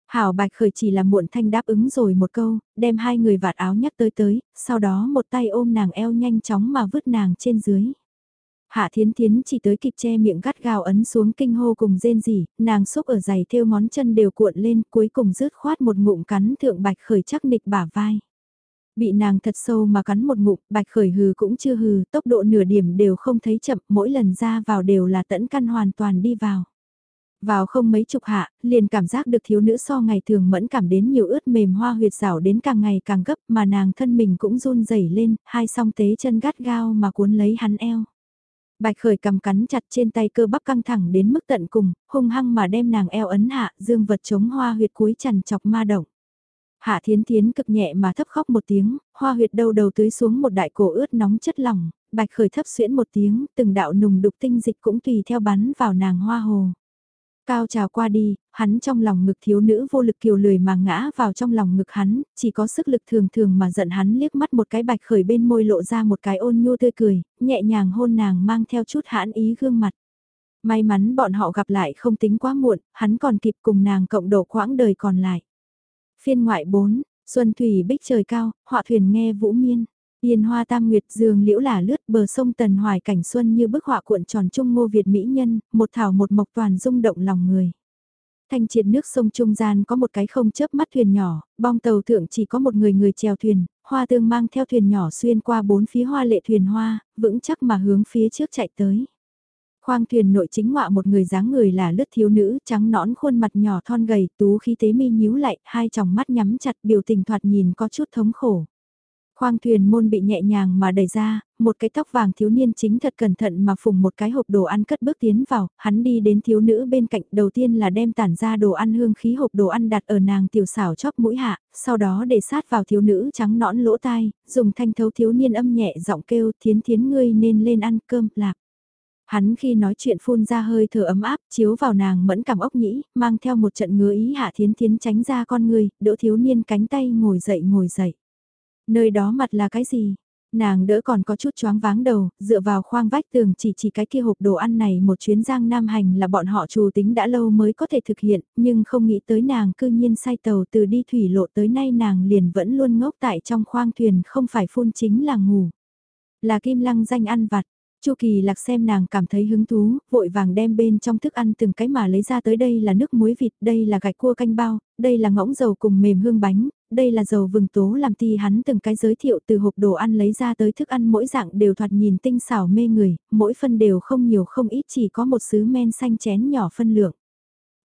Hảo bạch khởi chỉ là muộn thanh đáp ứng rồi một câu, đem hai người vạt áo nhắc tới tới, sau đó một tay ôm nàng eo nhanh chóng mà vứt nàng trên dưới. Hạ Thiến Thiến chỉ tới kịp che miệng gắt gao ấn xuống kinh hô cùng rên rỉ, nàng xúc ở giày thêu ngón chân đều cuộn lên cuối cùng rứt khoát một ngụm cắn thượng bạch khởi chắc nịch bả vai. Bị nàng thật sâu mà cắn một ngụm, bạch khởi hừ cũng chưa hừ, tốc độ nửa điểm đều không thấy chậm, mỗi lần ra vào đều là tẫn căn hoàn toàn đi vào. Vào không mấy chục hạ, liền cảm giác được thiếu nữ so ngày thường mẫn cảm đến nhiều ướt mềm hoa huyệt rảo đến càng ngày càng gấp mà nàng thân mình cũng run rẩy lên, hai song tế chân gắt gao mà cuốn lấy hắn eo. Bạch khởi cầm cắn chặt trên tay cơ bắp căng thẳng đến mức tận cùng, hung hăng mà đem nàng eo ấn hạ, dương vật chống hoa huyệt cuối chằn chọc ma động. Hạ thiến thiến cực nhẹ mà thấp khóc một tiếng, hoa huyệt đầu đầu tưới xuống một đại cổ ướt nóng chất lỏng, bạch khởi thấp xuyễn một tiếng, từng đạo nùng đục tinh dịch cũng tùy theo bắn vào nàng hoa hồ. Cao trào qua đi, hắn trong lòng ngực thiếu nữ vô lực kiều lười mà ngã vào trong lòng ngực hắn, chỉ có sức lực thường thường mà giận hắn liếc mắt một cái bạch khởi bên môi lộ ra một cái ôn nhu tươi cười, nhẹ nhàng hôn nàng mang theo chút hãn ý gương mặt. May mắn bọn họ gặp lại không tính quá muộn, hắn còn kịp cùng nàng cộng độ quãng đời còn lại. Phiên ngoại 4, Xuân Thủy bích trời cao, họa thuyền nghe vũ miên. Yên hoa tam nguyệt dương liễu là lướt bờ sông Tần Hoài cảnh xuân như bức họa cuộn tròn trung ngô Việt mỹ nhân, một thảo một mộc toàn rung động lòng người. Thanh triệt nước sông trung gian có một cái không chớp mắt thuyền nhỏ, bong tàu thượng chỉ có một người người chèo thuyền, hoa tương mang theo thuyền nhỏ xuyên qua bốn phía hoa lệ thuyền hoa, vững chắc mà hướng phía trước chạy tới. Khoang thuyền nội chính ngọa một người dáng người là lướt thiếu nữ, trắng nõn khuôn mặt nhỏ thon gầy, tú khí tế mi nhíu lại, hai tròng mắt nhắm chặt biểu tình thoạt nhìn có chút thống khổ. Khoang thuyền môn bị nhẹ nhàng mà đẩy ra, một cái tóc vàng thiếu niên chính thật cẩn thận mà phùng một cái hộp đồ ăn cất bước tiến vào, hắn đi đến thiếu nữ bên cạnh đầu tiên là đem tản ra đồ ăn hương khí hộp đồ ăn đặt ở nàng tiểu xảo chóp mũi hạ, sau đó để sát vào thiếu nữ trắng nõn lỗ tai, dùng thanh thấu thiếu niên âm nhẹ giọng kêu thiến thiến ngươi nên lên ăn cơm lạc. Hắn khi nói chuyện phun ra hơi thở ấm áp, chiếu vào nàng mẫn cảm ốc nhĩ, mang theo một trận ngứa ý hạ thiến thiến tránh ra con người, đỡ thiếu niên cánh tay ngồi dậy ngồi dậy. Nơi đó mặt là cái gì? Nàng đỡ còn có chút choáng váng đầu, dựa vào khoang vách tường chỉ chỉ cái kia hộp đồ ăn này một chuyến giang nam hành là bọn họ chủ tính đã lâu mới có thể thực hiện, nhưng không nghĩ tới nàng cư nhiên say tàu từ đi thủy lộ tới nay nàng liền vẫn luôn ngốc tại trong khoang thuyền không phải phun chính là ngủ. Là kim lăng danh ăn vặt, Chu Kỳ Lạc xem nàng cảm thấy hứng thú, vội vàng đem bên trong thức ăn từng cái mà lấy ra tới đây là nước muối vịt, đây là gạch cua canh bao, đây là ngỗng dầu cùng mềm hương bánh, đây là dầu vừng tố làm ti hắn từng cái giới thiệu từ hộp đồ ăn lấy ra tới thức ăn mỗi dạng đều thoạt nhìn tinh xảo mê người, mỗi phân đều không nhiều không ít chỉ có một sứ men xanh chén nhỏ phân lượng.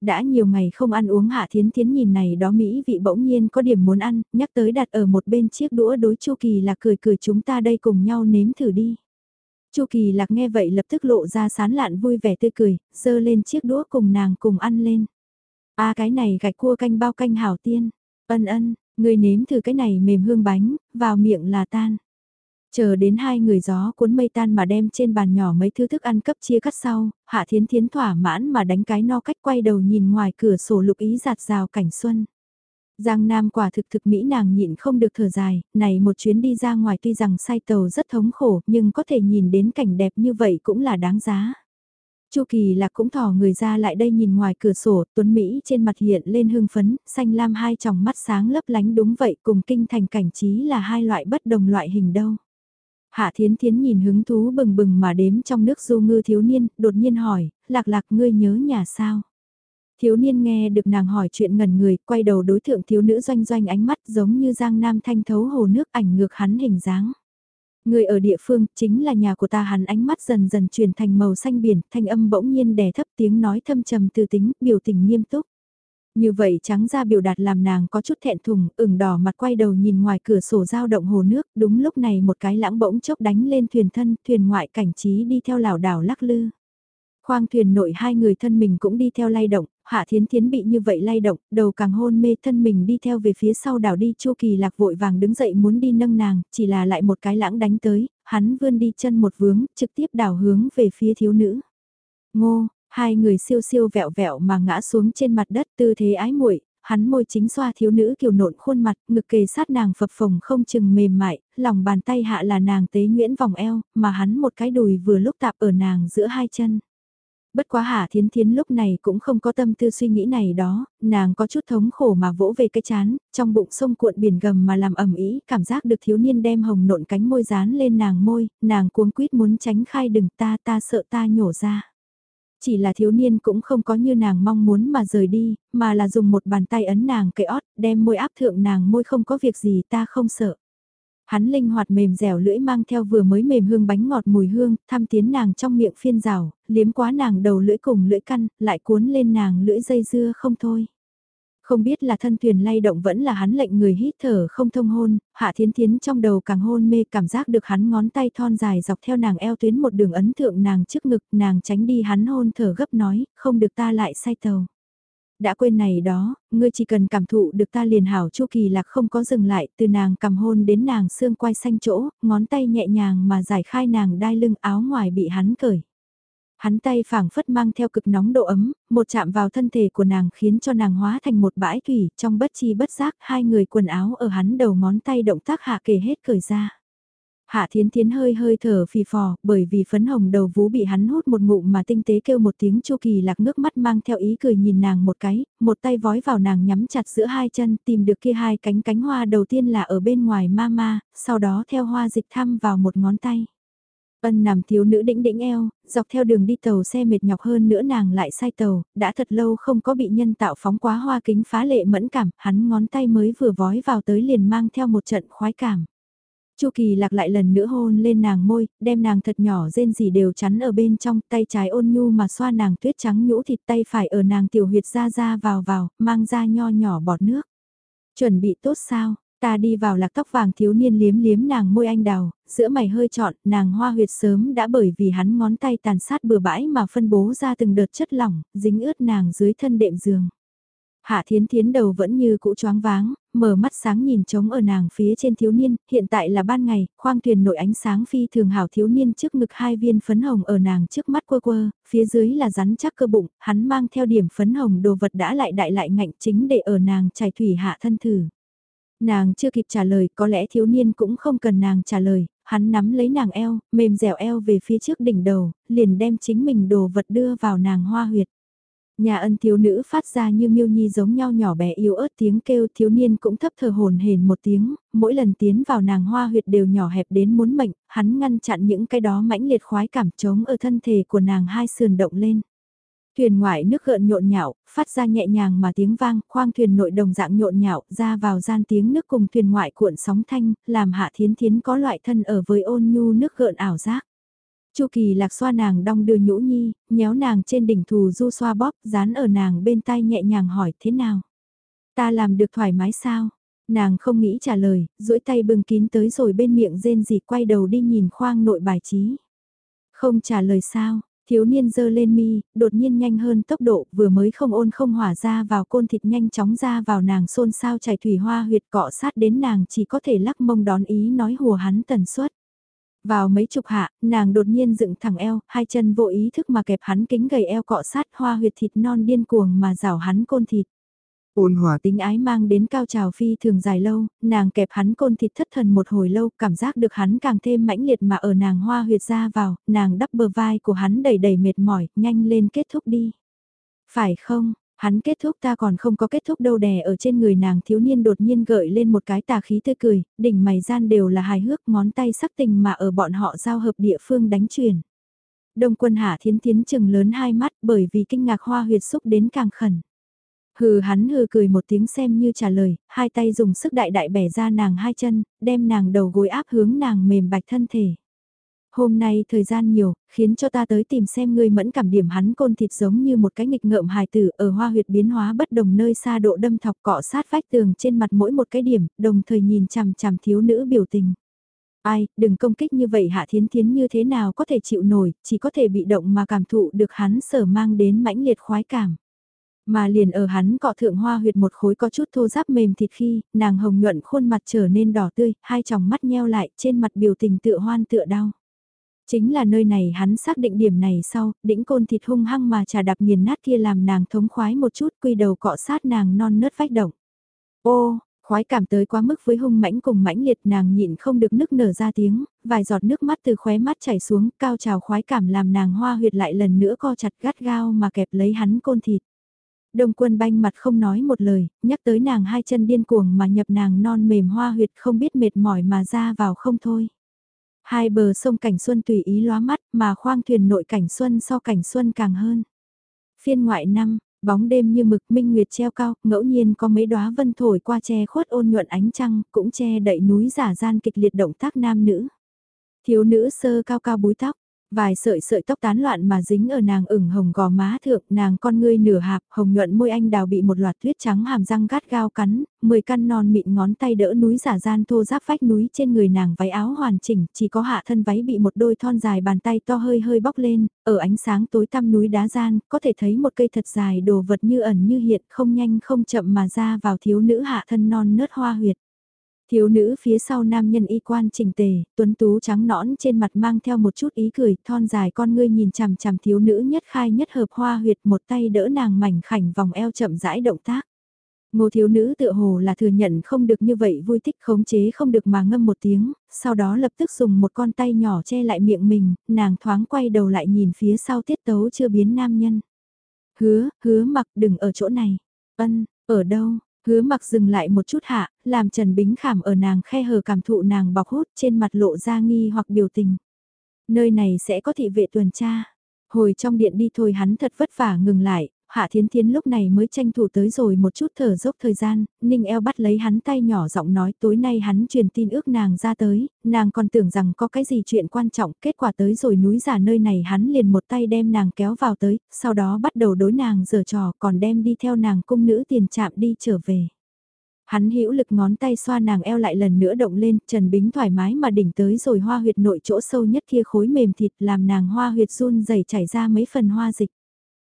Đã nhiều ngày không ăn uống hạ thiến thiến nhìn này đó Mỹ vị bỗng nhiên có điểm muốn ăn, nhắc tới đặt ở một bên chiếc đũa đối chu kỳ là cười cười chúng ta đây cùng nhau nếm thử đi. Chu Kỳ Lạc nghe vậy lập tức lộ ra sán lạn vui vẻ tươi cười, dơ lên chiếc đũa cùng nàng cùng ăn lên. A cái này gạch cua canh bao canh hảo tiên. Ân ân, người nếm thử cái này mềm hương bánh, vào miệng là tan. Chờ đến hai người gió cuốn mây tan mà đem trên bàn nhỏ mấy thứ thức ăn cấp chia cắt sau, Hạ Thiến Thiến thỏa mãn mà đánh cái no cách quay đầu nhìn ngoài cửa sổ lục ý giạt rào cảnh xuân. Giang Nam quả thực thực Mỹ nàng nhịn không được thở dài, này một chuyến đi ra ngoài tuy rằng say tàu rất thống khổ nhưng có thể nhìn đến cảnh đẹp như vậy cũng là đáng giá. Chu Kỳ Lạc cũng thò người ra lại đây nhìn ngoài cửa sổ, Tuấn Mỹ trên mặt hiện lên hưng phấn, xanh lam hai tròng mắt sáng lấp lánh đúng vậy cùng kinh thành cảnh trí là hai loại bất đồng loại hình đâu. Hạ Thiến Thiến nhìn hứng thú bừng bừng mà đếm trong nước du ngư thiếu niên, đột nhiên hỏi, lạc lạc ngươi nhớ nhà sao? Thiếu niên nghe được nàng hỏi chuyện ngẩn người, quay đầu đối thượng thiếu nữ doanh doanh ánh mắt giống như giang nam thanh thấu hồ nước ảnh ngược hắn hình dáng. Người ở địa phương chính là nhà của ta hắn ánh mắt dần dần chuyển thành màu xanh biển, thanh âm bỗng nhiên đè thấp tiếng nói thâm trầm từ tính, biểu tình nghiêm túc. Như vậy trắng ra biểu đạt làm nàng có chút thẹn thùng, ửng đỏ mặt quay đầu nhìn ngoài cửa sổ dao động hồ nước, đúng lúc này một cái lãng bỗng chốc đánh lên thuyền thân, thuyền ngoại cảnh trí đi theo lảo đảo lắc lư. Khoang thuyền nội hai người thân mình cũng đi theo lay động, Hạ Thiến Thiến bị như vậy lay động, đầu càng hôn mê thân mình đi theo về phía sau đảo đi Chu Kỳ Lạc vội vàng đứng dậy muốn đi nâng nàng, chỉ là lại một cái lãng đánh tới, hắn vươn đi chân một vướng, trực tiếp đảo hướng về phía thiếu nữ. Ngô, hai người siêu siêu vẹo vẹo mà ngã xuống trên mặt đất tư thế ái muội hắn môi chính xoa thiếu nữ kiều nộn khuôn mặt, ngực kề sát nàng phập phồng không chừng mềm mại, lòng bàn tay hạ là nàng tế nguyễn vòng eo, mà hắn một cái đùi vừa lúc tạp ở nàng giữa hai chân. Bất quá Hà Thiến Thiến lúc này cũng không có tâm tư suy nghĩ này đó, nàng có chút thống khổ mà vỗ về cái chán, trong bụng sông cuộn biển gầm mà làm ẩm ý, cảm giác được thiếu niên đem hồng nộn cánh môi dán lên nàng môi, nàng cuống quýt muốn tránh khai đừng ta ta sợ ta nhổ ra. Chỉ là thiếu niên cũng không có như nàng mong muốn mà rời đi, mà là dùng một bàn tay ấn nàng cái ót, đem môi áp thượng nàng môi không có việc gì ta không sợ. Hắn linh hoạt mềm dẻo lưỡi mang theo vừa mới mềm hương bánh ngọt mùi hương, thăm tiến nàng trong miệng phiên rào, liếm quá nàng đầu lưỡi cùng lưỡi căn, lại cuốn lên nàng lưỡi dây dưa không thôi. Không biết là thân thuyền lay động vẫn là hắn lệnh người hít thở không thông hôn, hạ thiến thiến trong đầu càng hôn mê cảm giác được hắn ngón tay thon dài dọc theo nàng eo tuyến một đường ấn thượng nàng trước ngực nàng tránh đi hắn hôn thở gấp nói, không được ta lại say tàu. Đã quên này đó, ngươi chỉ cần cảm thụ được ta liền hảo chu kỳ lạc không có dừng lại, từ nàng cầm hôn đến nàng xương quai xanh chỗ, ngón tay nhẹ nhàng mà giải khai nàng đai lưng áo ngoài bị hắn cởi. Hắn tay phảng phất mang theo cực nóng độ ấm, một chạm vào thân thể của nàng khiến cho nàng hóa thành một bãi thủy, trong bất chi bất giác hai người quần áo ở hắn đầu ngón tay động tác hạ kề hết cởi ra. Hạ Thiến Thiến hơi hơi thở phì phò, bởi vì phấn hồng đầu vú bị hắn hút một ngụm mà tinh tế kêu một tiếng chu kỳ lạc nước mắt mang theo ý cười nhìn nàng một cái, một tay vói vào nàng nhắm chặt giữa hai chân tìm được kia hai cánh cánh hoa đầu tiên là ở bên ngoài mama, sau đó theo hoa dịch thăm vào một ngón tay. Ân nằm thiếu nữ đĩnh đĩnh eo, dọc theo đường đi tàu xe mệt nhọc hơn nữa nàng lại sai tàu, đã thật lâu không có bị nhân tạo phóng quá hoa kính phá lệ mẫn cảm, hắn ngón tay mới vừa vói vào tới liền mang theo một trận khoái cảm. Chu Kỳ lạc lại lần nữa hôn lên nàng môi, đem nàng thật nhỏ rên gì đều chắn ở bên trong, tay trái ôn nhu mà xoa nàng tuyết trắng nhũ thịt tay phải ở nàng tiểu huyệt ra ra vào vào, mang ra nho nhỏ bọt nước. Chuẩn bị tốt sao? Ta đi vào lạc tóc vàng thiếu niên liếm liếm nàng môi anh đào, giữa mày hơi trọn, nàng hoa huyệt sớm đã bởi vì hắn ngón tay tàn sát bừa bãi mà phân bố ra từng đợt chất lỏng, dính ướt nàng dưới thân đệm giường. Hạ thiến thiến đầu vẫn như cũ choáng váng, mở mắt sáng nhìn trống ở nàng phía trên thiếu niên, hiện tại là ban ngày, khoang thuyền nội ánh sáng phi thường hảo thiếu niên trước ngực hai viên phấn hồng ở nàng trước mắt quơ quơ, phía dưới là rắn chắc cơ bụng, hắn mang theo điểm phấn hồng đồ vật đã lại đại lại ngạnh chính để ở nàng trải thủy hạ thân thử. Nàng chưa kịp trả lời, có lẽ thiếu niên cũng không cần nàng trả lời, hắn nắm lấy nàng eo, mềm dẻo eo về phía trước đỉnh đầu, liền đem chính mình đồ vật đưa vào nàng hoa huyệt. Nhà ân thiếu nữ phát ra như miêu nhi giống nhau nhỏ bé yếu ớt tiếng kêu thiếu niên cũng thấp thờ hồn hển một tiếng, mỗi lần tiến vào nàng hoa huyệt đều nhỏ hẹp đến muốn mệnh, hắn ngăn chặn những cái đó mãnh liệt khoái cảm trống ở thân thể của nàng hai sườn động lên. Thuyền ngoại nước gợn nhộn nhạo, phát ra nhẹ nhàng mà tiếng vang, khoang thuyền nội đồng dạng nhộn nhạo, ra vào gian tiếng nước cùng thuyền ngoại cuộn sóng thanh, làm hạ thiến thiến có loại thân ở với ôn nhu nước gợn ảo giác. Chu Kỳ lạc xoa nàng đong đưa nhũ nhi, nhéo nàng trên đỉnh thù du xoa bóp, dán ở nàng bên tai nhẹ nhàng hỏi thế nào. Ta làm được thoải mái sao? Nàng không nghĩ trả lời, duỗi tay bưng kín tới rồi bên miệng rên gì quay đầu đi nhìn khoang nội bài trí. Không trả lời sao, thiếu niên dơ lên mi, đột nhiên nhanh hơn tốc độ, vừa mới không ôn không hỏa ra vào côn thịt nhanh chóng ra vào nàng xôn xao chảy thủy hoa huyệt cọ sát đến nàng chỉ có thể lắc mông đón ý nói hùa hắn tần suất. Vào mấy chục hạ, nàng đột nhiên dựng thẳng eo, hai chân vô ý thức mà kẹp hắn kính gầy eo cọ sát hoa huyệt thịt non điên cuồng mà rảo hắn côn thịt. Ôn hòa tính ái mang đến cao trào phi thường dài lâu, nàng kẹp hắn côn thịt thất thần một hồi lâu, cảm giác được hắn càng thêm mãnh liệt mà ở nàng hoa huyệt ra vào, nàng đắp bờ vai của hắn đầy đầy mệt mỏi, nhanh lên kết thúc đi. Phải không, Hắn kết thúc ta còn không có kết thúc đâu đè ở trên người nàng thiếu niên đột nhiên gợi lên một cái tà khí tươi cười, đỉnh mày gian đều là hài hước ngón tay sắc tình mà ở bọn họ giao hợp địa phương đánh truyền. Đông quân hạ thiến thiến chừng lớn hai mắt bởi vì kinh ngạc hoa huyệt xúc đến càng khẩn. Hừ hắn hừ cười một tiếng xem như trả lời, hai tay dùng sức đại đại bẻ ra nàng hai chân, đem nàng đầu gối áp hướng nàng mềm bạch thân thể. Hôm nay thời gian nhiều, khiến cho ta tới tìm xem ngươi mẫn cảm điểm hắn côn thịt giống như một cái nghịch ngợm hài tử ở hoa huyệt biến hóa bất đồng nơi xa độ đâm thọc cọ sát vách tường trên mặt mỗi một cái điểm, đồng thời nhìn chằm chằm thiếu nữ biểu tình. Ai, đừng công kích như vậy hạ thiến thiến như thế nào có thể chịu nổi, chỉ có thể bị động mà cảm thụ được hắn sở mang đến mãnh liệt khoái cảm. Mà liền ở hắn cọ thượng hoa huyệt một khối có chút thô giáp mềm thịt khi, nàng hồng nhuận khuôn mặt trở nên đỏ tươi, hai tròng mắt nheo lại trên mặt biểu tình tựa hoan tựa đau. Chính là nơi này hắn xác định điểm này sau, đĩnh côn thịt hung hăng mà trà đạp nghiền nát kia làm nàng thống khoái một chút quy đầu cọ sát nàng non nớt vách động. Ô, khoái cảm tới quá mức với hung mãnh cùng mãnh liệt nàng nhịn không được nức nở ra tiếng, vài giọt nước mắt từ khóe mắt chảy xuống, cao trào khoái cảm làm nàng hoa huyệt lại lần nữa co chặt gắt gao mà kẹp lấy hắn côn thịt. Đông quân banh mặt không nói một lời, nhắc tới nàng hai chân điên cuồng mà nhập nàng non mềm hoa huyệt không biết mệt mỏi mà ra vào không thôi. Hai bờ sông cảnh xuân tùy ý lóa mắt mà khoang thuyền nội cảnh xuân so cảnh xuân càng hơn. Phiên ngoại năm, bóng đêm như mực minh nguyệt treo cao, ngẫu nhiên có mấy đóa vân thổi qua che khuất ôn nhuận ánh trăng, cũng che đậy núi giả gian kịch liệt động tác nam nữ. Thiếu nữ sơ cao cao búi tóc, Vài sợi sợi tóc tán loạn mà dính ở nàng ửng hồng gò má thượng, nàng con ngươi nửa hạp, hồng nhuận môi anh đào bị một loạt tuyết trắng hàm răng gắt gao cắn, mười căn non mịn ngón tay đỡ núi giả gian thô giáp vách núi trên người nàng váy áo hoàn chỉnh, chỉ có hạ thân váy bị một đôi thon dài bàn tay to hơi hơi bóc lên, ở ánh sáng tối tăm núi đá gian, có thể thấy một cây thật dài đồ vật như ẩn như hiện, không nhanh không chậm mà ra vào thiếu nữ hạ thân non nớt hoa huyệt. Thiếu nữ phía sau nam nhân y quan chỉnh tề, tuấn tú trắng nõn trên mặt mang theo một chút ý cười, thon dài con ngươi nhìn chằm chằm thiếu nữ nhất khai nhất hợp hoa huyệt một tay đỡ nàng mảnh khảnh vòng eo chậm rãi động tác. Ngô thiếu nữ tựa hồ là thừa nhận không được như vậy vui thích khống chế không được mà ngâm một tiếng, sau đó lập tức dùng một con tay nhỏ che lại miệng mình, nàng thoáng quay đầu lại nhìn phía sau tiết tấu chưa biến nam nhân. Hứa, hứa mặc đừng ở chỗ này. Ân, ở đâu, Hứa mặc dừng lại một chút hạ, làm Trần Bính khảm ở nàng khe hờ cảm thụ nàng bọc hút trên mặt lộ ra nghi hoặc biểu tình. Nơi này sẽ có thị vệ tuần tra. Hồi trong điện đi thôi hắn thật vất vả ngừng lại, Hạ Thiến Thiến lúc này mới tranh thủ tới rồi một chút thở dốc thời gian, Ninh eo bắt lấy hắn tay nhỏ giọng nói tối nay hắn truyền tin ước nàng ra tới, nàng còn tưởng rằng có cái gì chuyện quan trọng, kết quả tới rồi núi giả nơi này hắn liền một tay đem nàng kéo vào tới, sau đó bắt đầu đối nàng giở trò còn đem đi theo nàng cung nữ tiền chạm đi trở về. Hắn hữu lực ngón tay xoa nàng eo lại lần nữa động lên, Trần Bính thoải mái mà đỉnh tới rồi hoa huyệt nội chỗ sâu nhất kia khối mềm thịt làm nàng hoa huyệt run dày chảy ra mấy phần hoa dịch.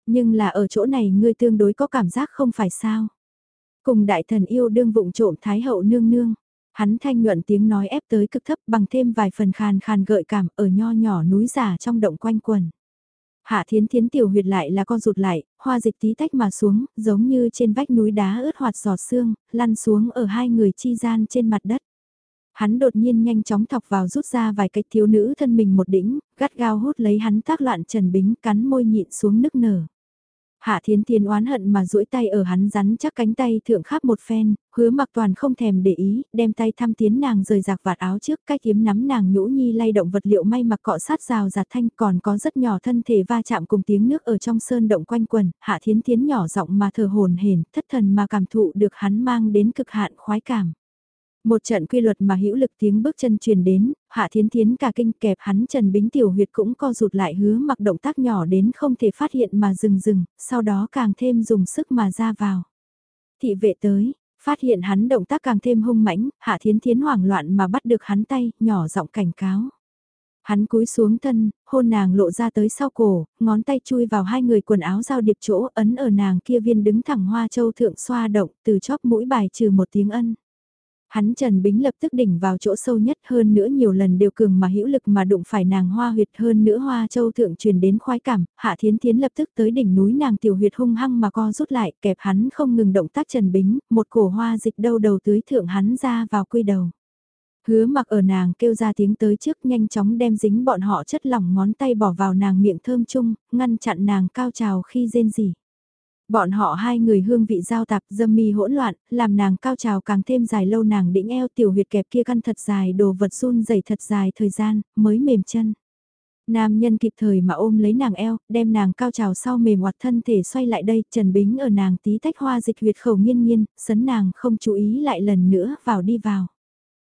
Nhưng là ở chỗ này ngươi tương đối có cảm giác không phải sao. Cùng đại thần yêu đương vụng trộm thái hậu nương nương. Hắn thanh nhuận tiếng nói ép tới cực thấp bằng thêm vài phần khàn khàn gợi cảm ở nho nhỏ núi giả trong động quanh quần. Hạ thiến thiến tiểu huyệt lại là con rụt lại, hoa dịch tí tách mà xuống, giống như trên vách núi đá ướt hoạt giọt xương, lăn xuống ở hai người chi gian trên mặt đất. Hắn đột nhiên nhanh chóng thọc vào rút ra vài cái thiếu nữ thân mình một đỉnh, gắt gao hút lấy hắn tác loạn trần bính cắn môi nhịn xuống nức nở. Hạ Thiến Thiến oán hận mà duỗi tay ở hắn rắn chắc cánh tay thượng khắp một phen, hứa mặc toàn không thèm để ý, đem tay thăm tiến nàng rời giặc vạt áo trước cách kiếm nắm nàng nhũ nhi lay động vật liệu may mặc cọ sát rào giạt thanh còn có rất nhỏ thân thể va chạm cùng tiếng nước ở trong sơn động quanh quần, Hạ Thiến Thiến nhỏ giọng mà thờ hồn hển thất thần mà cảm thụ được hắn mang đến cực hạn khoái cảm. Một trận quy luật mà hữu lực tiếng bước chân truyền đến, Hạ Thiến Thiến cả kinh kẹp hắn Trần Bính tiểu huyệt cũng co rụt lại hứa mặc động tác nhỏ đến không thể phát hiện mà dừng dừng, sau đó càng thêm dùng sức mà ra vào. Thị vệ tới, phát hiện hắn động tác càng thêm hung mãnh, Hạ Thiến Thiến hoảng loạn mà bắt được hắn tay, nhỏ giọng cảnh cáo. Hắn cúi xuống thân, hôn nàng lộ ra tới sau cổ, ngón tay chui vào hai người quần áo giao điệp chỗ ấn ở nàng kia viên đứng thẳng hoa châu thượng xoa động từ chóp mũi bài trừ một tiếng ân. Hắn Trần Bính lập tức đỉnh vào chỗ sâu nhất hơn nữa nhiều lần đều cường mà hữu lực mà đụng phải nàng hoa huyệt hơn nữa hoa châu thượng truyền đến khoái cảm, hạ thiến thiến lập tức tới đỉnh núi nàng tiểu huyệt hung hăng mà co rút lại kẹp hắn không ngừng động tác Trần Bính, một cổ hoa dịch đâu đầu tưới thượng hắn ra vào quy đầu. Hứa mặc ở nàng kêu ra tiếng tới trước nhanh chóng đem dính bọn họ chất lỏng ngón tay bỏ vào nàng miệng thơm chung, ngăn chặn nàng cao trào khi rên rỉ. Bọn họ hai người hương vị giao tạp dâm mi hỗn loạn, làm nàng cao trào càng thêm dài lâu nàng đĩnh eo tiểu huyệt kẹp kia căn thật dài đồ vật run dày thật dài thời gian, mới mềm chân. Nam nhân kịp thời mà ôm lấy nàng eo, đem nàng cao trào sau mềm hoạt thân thể xoay lại đây, Trần Bính ở nàng tí tách hoa dịch huyệt khẩu nghiên nghiên, sấn nàng không chú ý lại lần nữa vào đi vào.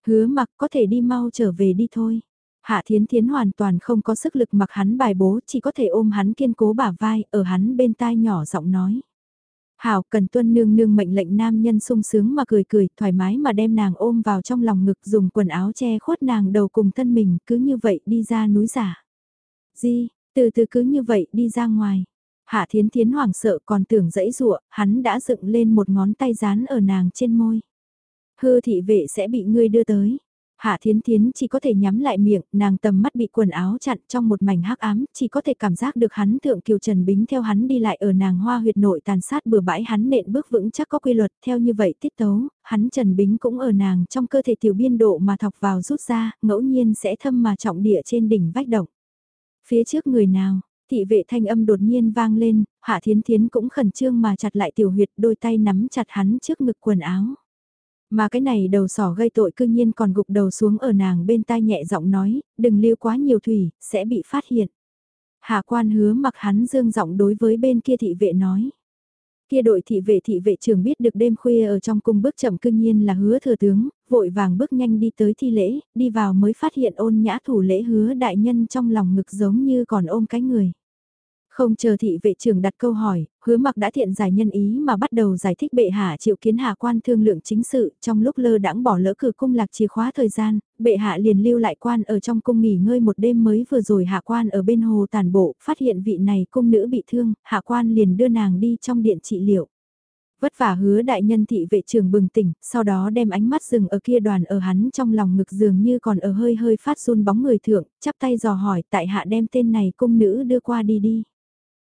Hứa mặc có thể đi mau trở về đi thôi. Hạ Thiến Thiến hoàn toàn không có sức lực mặc hắn bài bố, chỉ có thể ôm hắn kiên cố bả vai, ở hắn bên tai nhỏ giọng nói. Hảo cần tuân nương nương mệnh lệnh nam nhân sung sướng mà cười cười, thoải mái mà đem nàng ôm vào trong lòng ngực dùng quần áo che khuất nàng đầu cùng thân mình, cứ như vậy đi ra núi giả. Di, từ từ cứ như vậy đi ra ngoài. Hạ Thiến Thiến hoảng sợ còn tưởng dẫy rụa, hắn đã dựng lên một ngón tay dán ở nàng trên môi. Hư thị vệ sẽ bị ngươi đưa tới. Hạ Thiến Thiến chỉ có thể nhắm lại miệng, nàng tầm mắt bị quần áo chặn trong một mảnh hắc ám, chỉ có thể cảm giác được hắn thượng kiều Trần Bính theo hắn đi lại ở nàng hoa huyệt nội tàn sát bừa bãi hắn nện bước vững chắc có quy luật, theo như vậy tiết tấu, hắn Trần Bính cũng ở nàng trong cơ thể tiểu biên độ mà thọc vào rút ra, ngẫu nhiên sẽ thâm mà trọng địa trên đỉnh vách động. Phía trước người nào, thị vệ thanh âm đột nhiên vang lên, Hạ Thiến Thiến cũng khẩn trương mà chặt lại tiểu huyệt đôi tay nắm chặt hắn trước ngực quần áo. Mà cái này đầu sỏ gây tội cương nhiên còn gục đầu xuống ở nàng bên tai nhẹ giọng nói, đừng lưu quá nhiều thủy, sẽ bị phát hiện. Hạ quan hứa mặc hắn dương giọng đối với bên kia thị vệ nói. Kia đội thị vệ thị vệ trưởng biết được đêm khuya ở trong cung bước chậm cương nhiên là hứa thừa tướng, vội vàng bước nhanh đi tới thi lễ, đi vào mới phát hiện ôn nhã thủ lễ hứa đại nhân trong lòng ngực giống như còn ôm cái người. Không chờ thị vệ trưởng đặt câu hỏi, hứa mặc đã thiện giải nhân ý mà bắt đầu giải thích bệ hạ triệu kiến hạ quan thương lượng chính sự, trong lúc lơ đãng bỏ lỡ cử cung lạc chìa khóa thời gian, bệ hạ liền lưu lại quan ở trong cung nghỉ ngơi một đêm mới vừa rồi hạ quan ở bên hồ tàn bộ, phát hiện vị này cung nữ bị thương, hạ quan liền đưa nàng đi trong điện trị liệu. Vất vả hứa đại nhân thị vệ trưởng bừng tỉnh, sau đó đem ánh mắt dừng ở kia đoàn ở hắn trong lòng ngực dường như còn ở hơi hơi phát run bóng người thượng, chắp tay dò hỏi tại hạ đem tên này cung nữ đưa qua đi đi.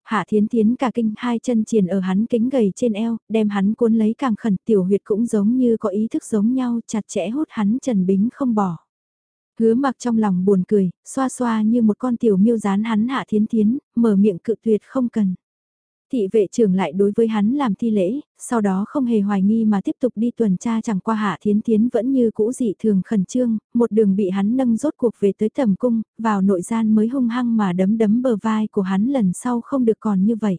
Hạ thiến thiến cả kinh hai chân triền ở hắn kính gầy trên eo, đem hắn cuốn lấy càng khẩn tiểu huyệt cũng giống như có ý thức giống nhau chặt chẽ hút hắn Trần Bính không bỏ. Hứa mặc trong lòng buồn cười, xoa xoa như một con tiểu miêu dán hắn hạ thiến thiến, mở miệng cự tuyệt không cần. Thị vệ trưởng lại đối với hắn làm thi lễ, sau đó không hề hoài nghi mà tiếp tục đi tuần tra chẳng qua hạ thiến tiến vẫn như cũ dị thường khẩn trương, một đường bị hắn nâng rốt cuộc về tới tầm cung, vào nội gian mới hung hăng mà đấm đấm bờ vai của hắn lần sau không được còn như vậy.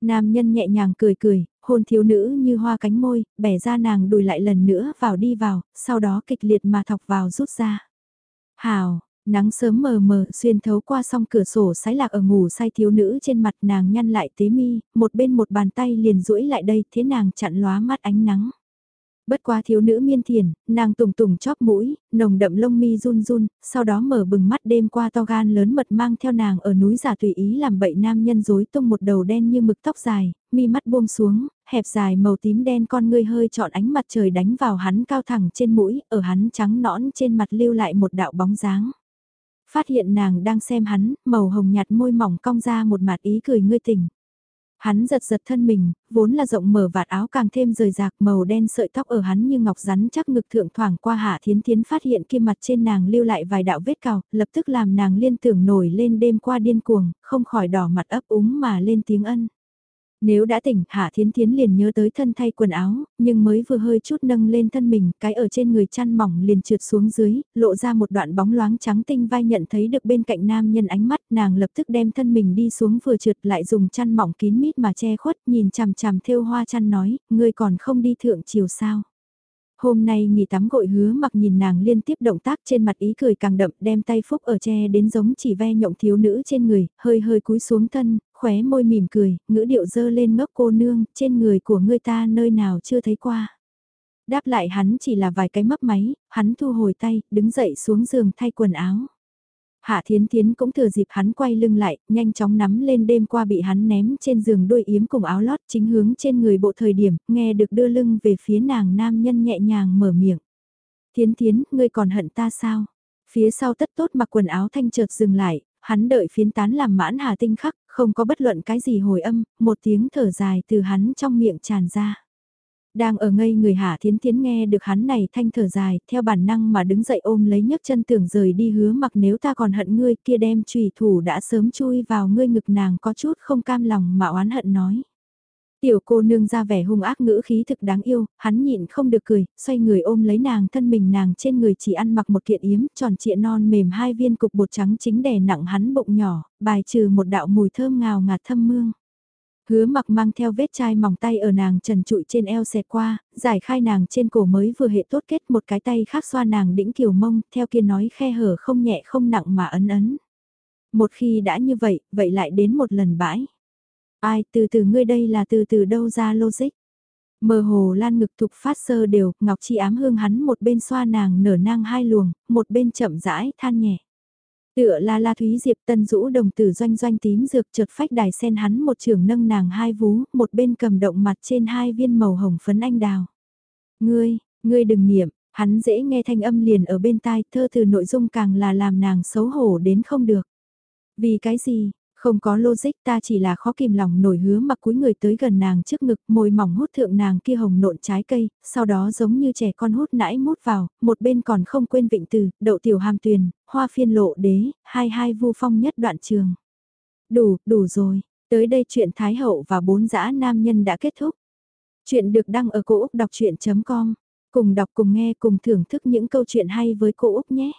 Nam nhân nhẹ nhàng cười cười, hôn thiếu nữ như hoa cánh môi, bẻ ra nàng đùi lại lần nữa vào đi vào, sau đó kịch liệt mà thọc vào rút ra. Hào, Nắng sớm mờ mờ xuyên thấu qua song cửa sổ sái lạc ở ngủ say thiếu nữ trên mặt nàng nhăn lại tế mi, một bên một bàn tay liền duỗi lại đây thế nàng chặn lóa mắt ánh nắng. Bất quá thiếu nữ miên thiền, nàng tùng tùng chóp mũi, nồng đậm lông mi run run, sau đó mở bừng mắt đêm qua to gan lớn mật mang theo nàng ở núi giả tùy ý làm bậy nam nhân dối tung một đầu đen như mực tóc dài, mi mắt buông xuống, hẹp dài màu tím đen con ngươi hơi trọn ánh mặt trời đánh vào hắn cao thẳng trên mũi, ở hắn trắng nõn trên mặt lưu lại một đạo bóng dáng. Phát hiện nàng đang xem hắn, màu hồng nhạt môi mỏng cong ra một mặt ý cười ngươi tình. Hắn giật giật thân mình, vốn là rộng mở vạt áo càng thêm rời rạc màu đen sợi tóc ở hắn như ngọc rắn chắc ngực thượng thoảng qua hạ thiến thiến phát hiện kim mặt trên nàng lưu lại vài đạo vết cào, lập tức làm nàng liên tưởng nổi lên đêm qua điên cuồng, không khỏi đỏ mặt ấp úng mà lên tiếng ân. Nếu đã tỉnh, Hạ Thiến Thiến liền nhớ tới thân thay quần áo, nhưng mới vừa hơi chút nâng lên thân mình, cái ở trên người chăn mỏng liền trượt xuống dưới, lộ ra một đoạn bóng loáng trắng tinh vai nhận thấy được bên cạnh nam nhân ánh mắt, nàng lập tức đem thân mình đi xuống vừa trượt lại dùng chăn mỏng kín mít mà che khuất, nhìn chằm chằm thêu hoa chăn nói, ngươi còn không đi thượng chiều sao. Hôm nay nghỉ tắm gội hứa mặc nhìn nàng liên tiếp động tác trên mặt ý cười càng đậm đem tay phúc ở che đến giống chỉ ve nhộng thiếu nữ trên người, hơi hơi cúi xuống thân, khóe môi mỉm cười, ngữ điệu dơ lên ngốc cô nương, trên người của ngươi ta nơi nào chưa thấy qua. Đáp lại hắn chỉ là vài cái mấp máy, hắn thu hồi tay, đứng dậy xuống giường thay quần áo. Hạ Thiến Thiến cũng thừa dịp hắn quay lưng lại, nhanh chóng nắm lên đêm qua bị hắn ném trên giường đôi yếm cùng áo lót chính hướng trên người bộ thời điểm, nghe được đưa lưng về phía nàng nam nhân nhẹ nhàng mở miệng. Thiến Thiến, ngươi còn hận ta sao? Phía sau tất tốt mặc quần áo thanh chợt dừng lại, hắn đợi phiến tán làm mãn hà tinh khắc, không có bất luận cái gì hồi âm, một tiếng thở dài từ hắn trong miệng tràn ra. Đang ở ngây người Hạ Thiến Thiến nghe được hắn này thanh thở dài, theo bản năng mà đứng dậy ôm lấy nhấc chân tưởng rời đi hứa mặc nếu ta còn hận ngươi kia đem trùy thủ đã sớm chui vào ngươi ngực nàng có chút không cam lòng mà oán hận nói. Tiểu cô nương ra vẻ hung ác ngữ khí thực đáng yêu, hắn nhịn không được cười, xoay người ôm lấy nàng thân mình nàng trên người chỉ ăn mặc một kiện yếm, tròn trịa non mềm hai viên cục bột trắng chính đè nặng hắn bụng nhỏ, bài trừ một đạo mùi thơm ngào ngạt thâm mương. Hứa mặc mang theo vết chai mỏng tay ở nàng trần trụi trên eo xẹt qua, giải khai nàng trên cổ mới vừa hệ tốt kết một cái tay khác xoa nàng đĩnh kiều mông, theo kia nói khe hở không nhẹ không nặng mà ấn ấn. Một khi đã như vậy, vậy lại đến một lần bãi. Ai từ từ ngươi đây là từ từ đâu ra logic. Mơ hồ lan ngực thục phát sơ đều, Ngọc Chi ám hương hắn một bên xoa nàng nở nang hai luồng, một bên chậm rãi than nhẹ. Tựa la la thúy diệp tân rũ đồng tử doanh doanh tím dược chợt phách đài sen hắn một trường nâng nàng hai vú, một bên cầm động mặt trên hai viên màu hồng phấn anh đào. Ngươi, ngươi đừng niệm, hắn dễ nghe thanh âm liền ở bên tai thơ từ nội dung càng là làm nàng xấu hổ đến không được. Vì cái gì, không có logic ta chỉ là khó kìm lòng nổi hứa mặc cúi người tới gần nàng trước ngực môi mỏng hút thượng nàng kia hồng nộn trái cây, sau đó giống như trẻ con hút nãi mút vào, một bên còn không quên vịnh từ, đậu tiểu hàm tuyền, hoa phiên lộ đế, hai hai vu phong nhất đoạn trường. Đủ, đủ rồi, tới đây chuyện Thái Hậu và bốn dã nam nhân đã kết thúc. Chuyện được đăng ở cổ Úc đọc chuyện.com, cùng đọc cùng nghe cùng thưởng thức những câu chuyện hay với cô Úc nhé.